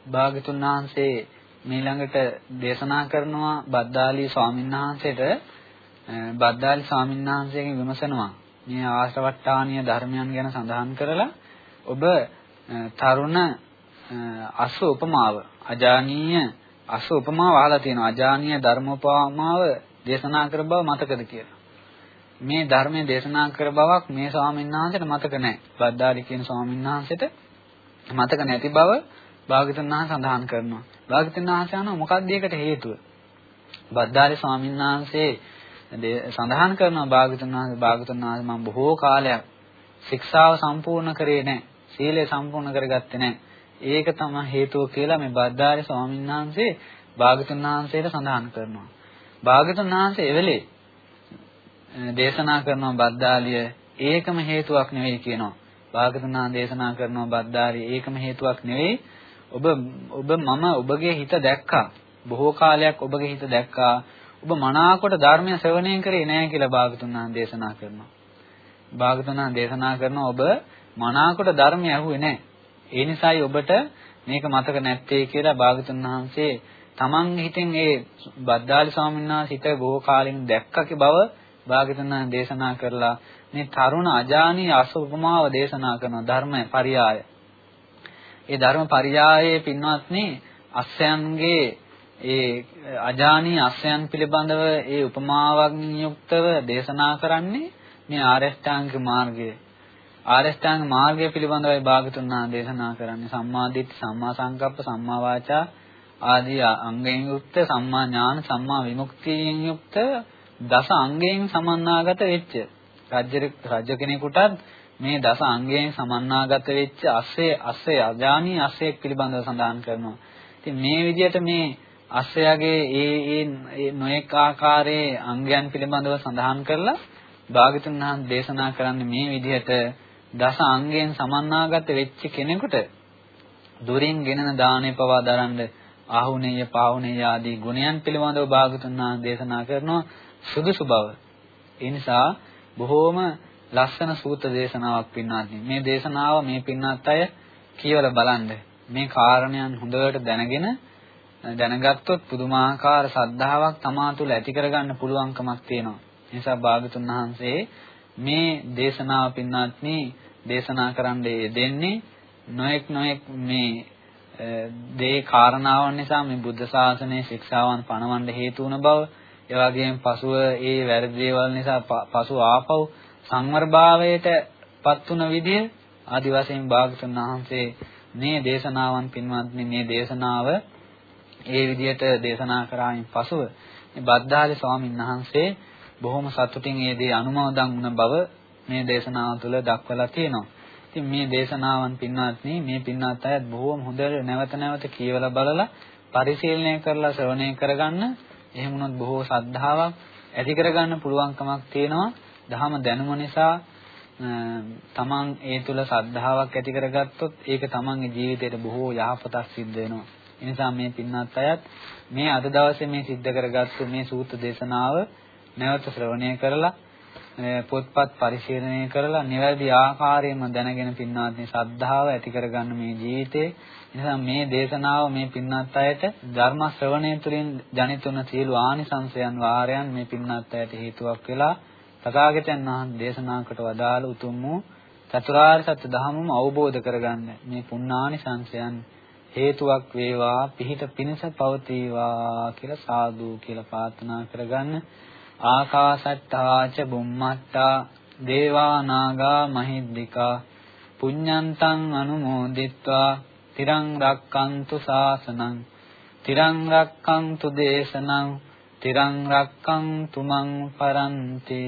භාගතුන් වහන්සේ ඊළඟට දේශනා කරනවා බද්දාලි ස්වාමීන් වහන්සේට බද්දාලි ස්වාමීන් වහන්සේගෙන් විමසනවා මේ ආශ්‍රවට්ටානීය ධර්මයන් ගැන සඳහන් කරලා ඔබ තරුණ අස උපමාව අජානීය අස උපමාව අහලා තියෙනවා අජානීය ධර්ම උපමාව දේශනා කර බව මතකද කියලා මේ ධර්මයේ දේශනා කර බවක් මේ ස්වාමීන් වහන්සේට මතක නැහැ. බද්දාලි කියන ස්වාමීන් වහන්සේට මතක නැති බව භාග්‍යතුන් වහන්සේ සඳහන් කරනවා. භාග්‍යතුන් වහන්සේ අහනවා මොකක්ද ඒකට හේතුව? බද්දාලි ස්වාමීන් වහන්සේ සඳහන් කරනවා භාග්‍යතුන් වහන්සේ භාග්‍යතුන් වහන්සේ මම බොහෝ කාලයක් ශික්ෂාව සම්පූර්ණ කරේ නැහැ. සීලය සම්පූර්ණ කරගත්තේ නැහැ. ඒක තමයි හේතුව කියලා මේ බද්දාලි ස්වාමීන් වහන්සේ භාග්‍යතුන් වහන්සේට සඳහන් කරනවා. භාග්‍යතුන් වහන්සේ එවෙලේ දේශනා කරනවා බද්දාලිය ඒකම හේතුවක් නෙවෙයි කියනවා. භාගතුන් වහන්සේ දේශනා කරනවා බද්දාලිය ඒකම හේතුවක් නෙවෙයි. ඔබ ඔබ මම ඔබගේ හිත දැක්කා. බොහෝ කාලයක් ඔබගේ හිත දැක්කා. ඔබ මනාකොට ධර්මය ශ්‍රවණය කරේ නැහැ කියලා භාගතුන් වහන්සේ දේශනා කරනවා. භාගතුන් වහන්සේ දේශනා කරනවා ඔබ මනාකොට ධර්මය ඇහුවේ නැහැ. ඒ නිසායි ඔබට මේක මතක නැත්තේ කියලා භාගතුන් වහන්සේ තමන් හිතෙන් ඒ බද්දාලි ස්වාමීන් වහන්සේ හිත බොහෝ කාලෙකින් දැක්කක බව භාග්‍යතුන් දේශනා කරලා මේ තරුණ අජානීය අසුපමාව දේශනා කරන ධර්ම පරියාය. ඒ ධර්ම පරියායේ පින්වත්නි අස්යන්ගේ ඒ අජානීය අස්යන් පිළිබඳව ඒ උපමාවකින් යුක්තව දේශනා කරන්නේ මේ ආරෂ්ඨාංග මාර්ගය. ආරෂ්ඨාංග මාර්ගය පිළිබඳවයි භාගතුන් දේශනා කරන්නේ සම්මා දිට්ඨි සම්මා සංකප්ප සම්මා වාචා ආදී අංගයෙන් යුක්ත සම්මා ඥාන සම්මා විමුක්තියෙන් යුක්ත දස අංගයෙන් සමන්නාගත වෙච්ච රාජ්‍ය රාජ්‍ය කෙනෙකුටත් මේ දස අංගයෙන් සමන්නාගත වෙච්ච අස්සේ අස්සේ අජානී අස්සෙක් පිළිබඳව සඳහන් කරනවා. ඉතින් මේ විදිහට මේ අස්සයාගේ ඒ ඒ නොඑක ආකාරයේ අංගයන් පිළිබඳව සඳහන් කරලා භාගතුන් වහන්සේ දේශනා කරන්නේ මේ විදිහට දස අංගයෙන් සමන්නාගත වෙච්ච කෙනෙකුට දුරින් ගෙනන දාණය පවා දරන්න ආහුනේය පාහුනේය ආදී ගුණයන් පිළිබඳව භාගතුන් වහන්සේ දේශනා කරනවා සුදුසු බව. ඒ නිසා බොහෝම ලස්සන සූත්‍ර දේශනාවක් පින්වත්නි. මේ දේශනාව මේ පින්වත් අය කියවලා බලන්න. මේ කාරණයන් හොඳට දැනගෙන දැනගත්තොත් පුදුමාකාර සද්ධාාවක් තමා තුළ ඇති කරගන්න පුළුවන්කමක් තියෙනවා. ඒ නිසා භාගතුන් වහන්සේ මේ දේශනාව පින්වත්නි දේශනා කරන්න දෙන්නේ නොඑක් නොඑක් මේ දේ කාරණාවන් නිසා මේ බුද්ධ ශාසනයේ ශික්ෂාවන් පණවන්න හේතු වුණ බව ඒ වගේම පසුව ඒ වැරදි දේවල් නිසා පසු ආපහු සංවර්භාවයට පත් වුණ විදිය ආදි වශයෙන් භාගතුන් වහන්සේ මේ දේශනාවන් පින්වත්නි මේ දේශනාව ඒ විදිහට දේශනා කරායින් පසුව මේ බද්දාලි ස්වාමීන් වහන්සේ බොහොම සතුටින් ඒ දේ අනුමෝදන් වුණ බව මේ දේශනාව තුළ දක්වලා තියෙනවා. ඉතින් මේ දේශනාවන් පින්වත්නි මේ පින්වත් අයත් බොහොම හොඳට නැවත නැවත කියවලා බලලා පරිශීලනය කරලා ශ්‍රවණය කරගන්න එහෙම වුණොත් බොහෝ ශ්‍රද්ධාවක් ඇති කරගන්න පුළුවන්කමක් තියෙනවා. දහම දැනුම නිසා තමන් ඒ තුල ශ්‍රද්ධාවක් ඇති කරගත්තොත් ඒක තමන්ගේ ජීවිතයට බොහෝ යහපතක් සිද්ධ වෙනවා. ඒ නිසා මේ පින්වත් අයත් මේ අද දවසේ මේ සිද්ධ කරගත්තු මේ සූත්‍ර දේශනාව නැවත ශ්‍රවණය කරලා පොත්පත් පරිශීලනය කරලා නිවැරදි ආකාරයෙන්ම දැනගෙන පින්වත්නි ශ්‍රද්ධාව ඇති කරගන්න මේ ජීවිතේ. නිසා මේ දේශනාව මේ පින්වත් අයට ධර්ම ශ්‍රවණය තුළින් ජනිත වන සියලු ආනිසංසයන් වාරයන් මේ පින්වත් අයට හේතුවක් වෙලා තථාගතයන් වහන්සේ දේශනා කොට වදාළ උතුම් වූ චතුරාර්ය සත්‍ය ධර්මම අවබෝධ කරගන්න මේ පුණ්ණානිසංසයන් හේතුවක් වේවා පිහිට පිණිස පවතිවා කියලා සාදු කියලා ප්‍රාර්ථනා කරගන්න. ආකාශත්තා ච බුම්මත්තා දේවානාගා මහිද්దికා පුඤ්ඤන්තං අනුමෝදිත්වා තිරං රක්칸තු සාසනං තිරං රක්칸තු දේශනං තිරං රක්칸තු මං පරන්ති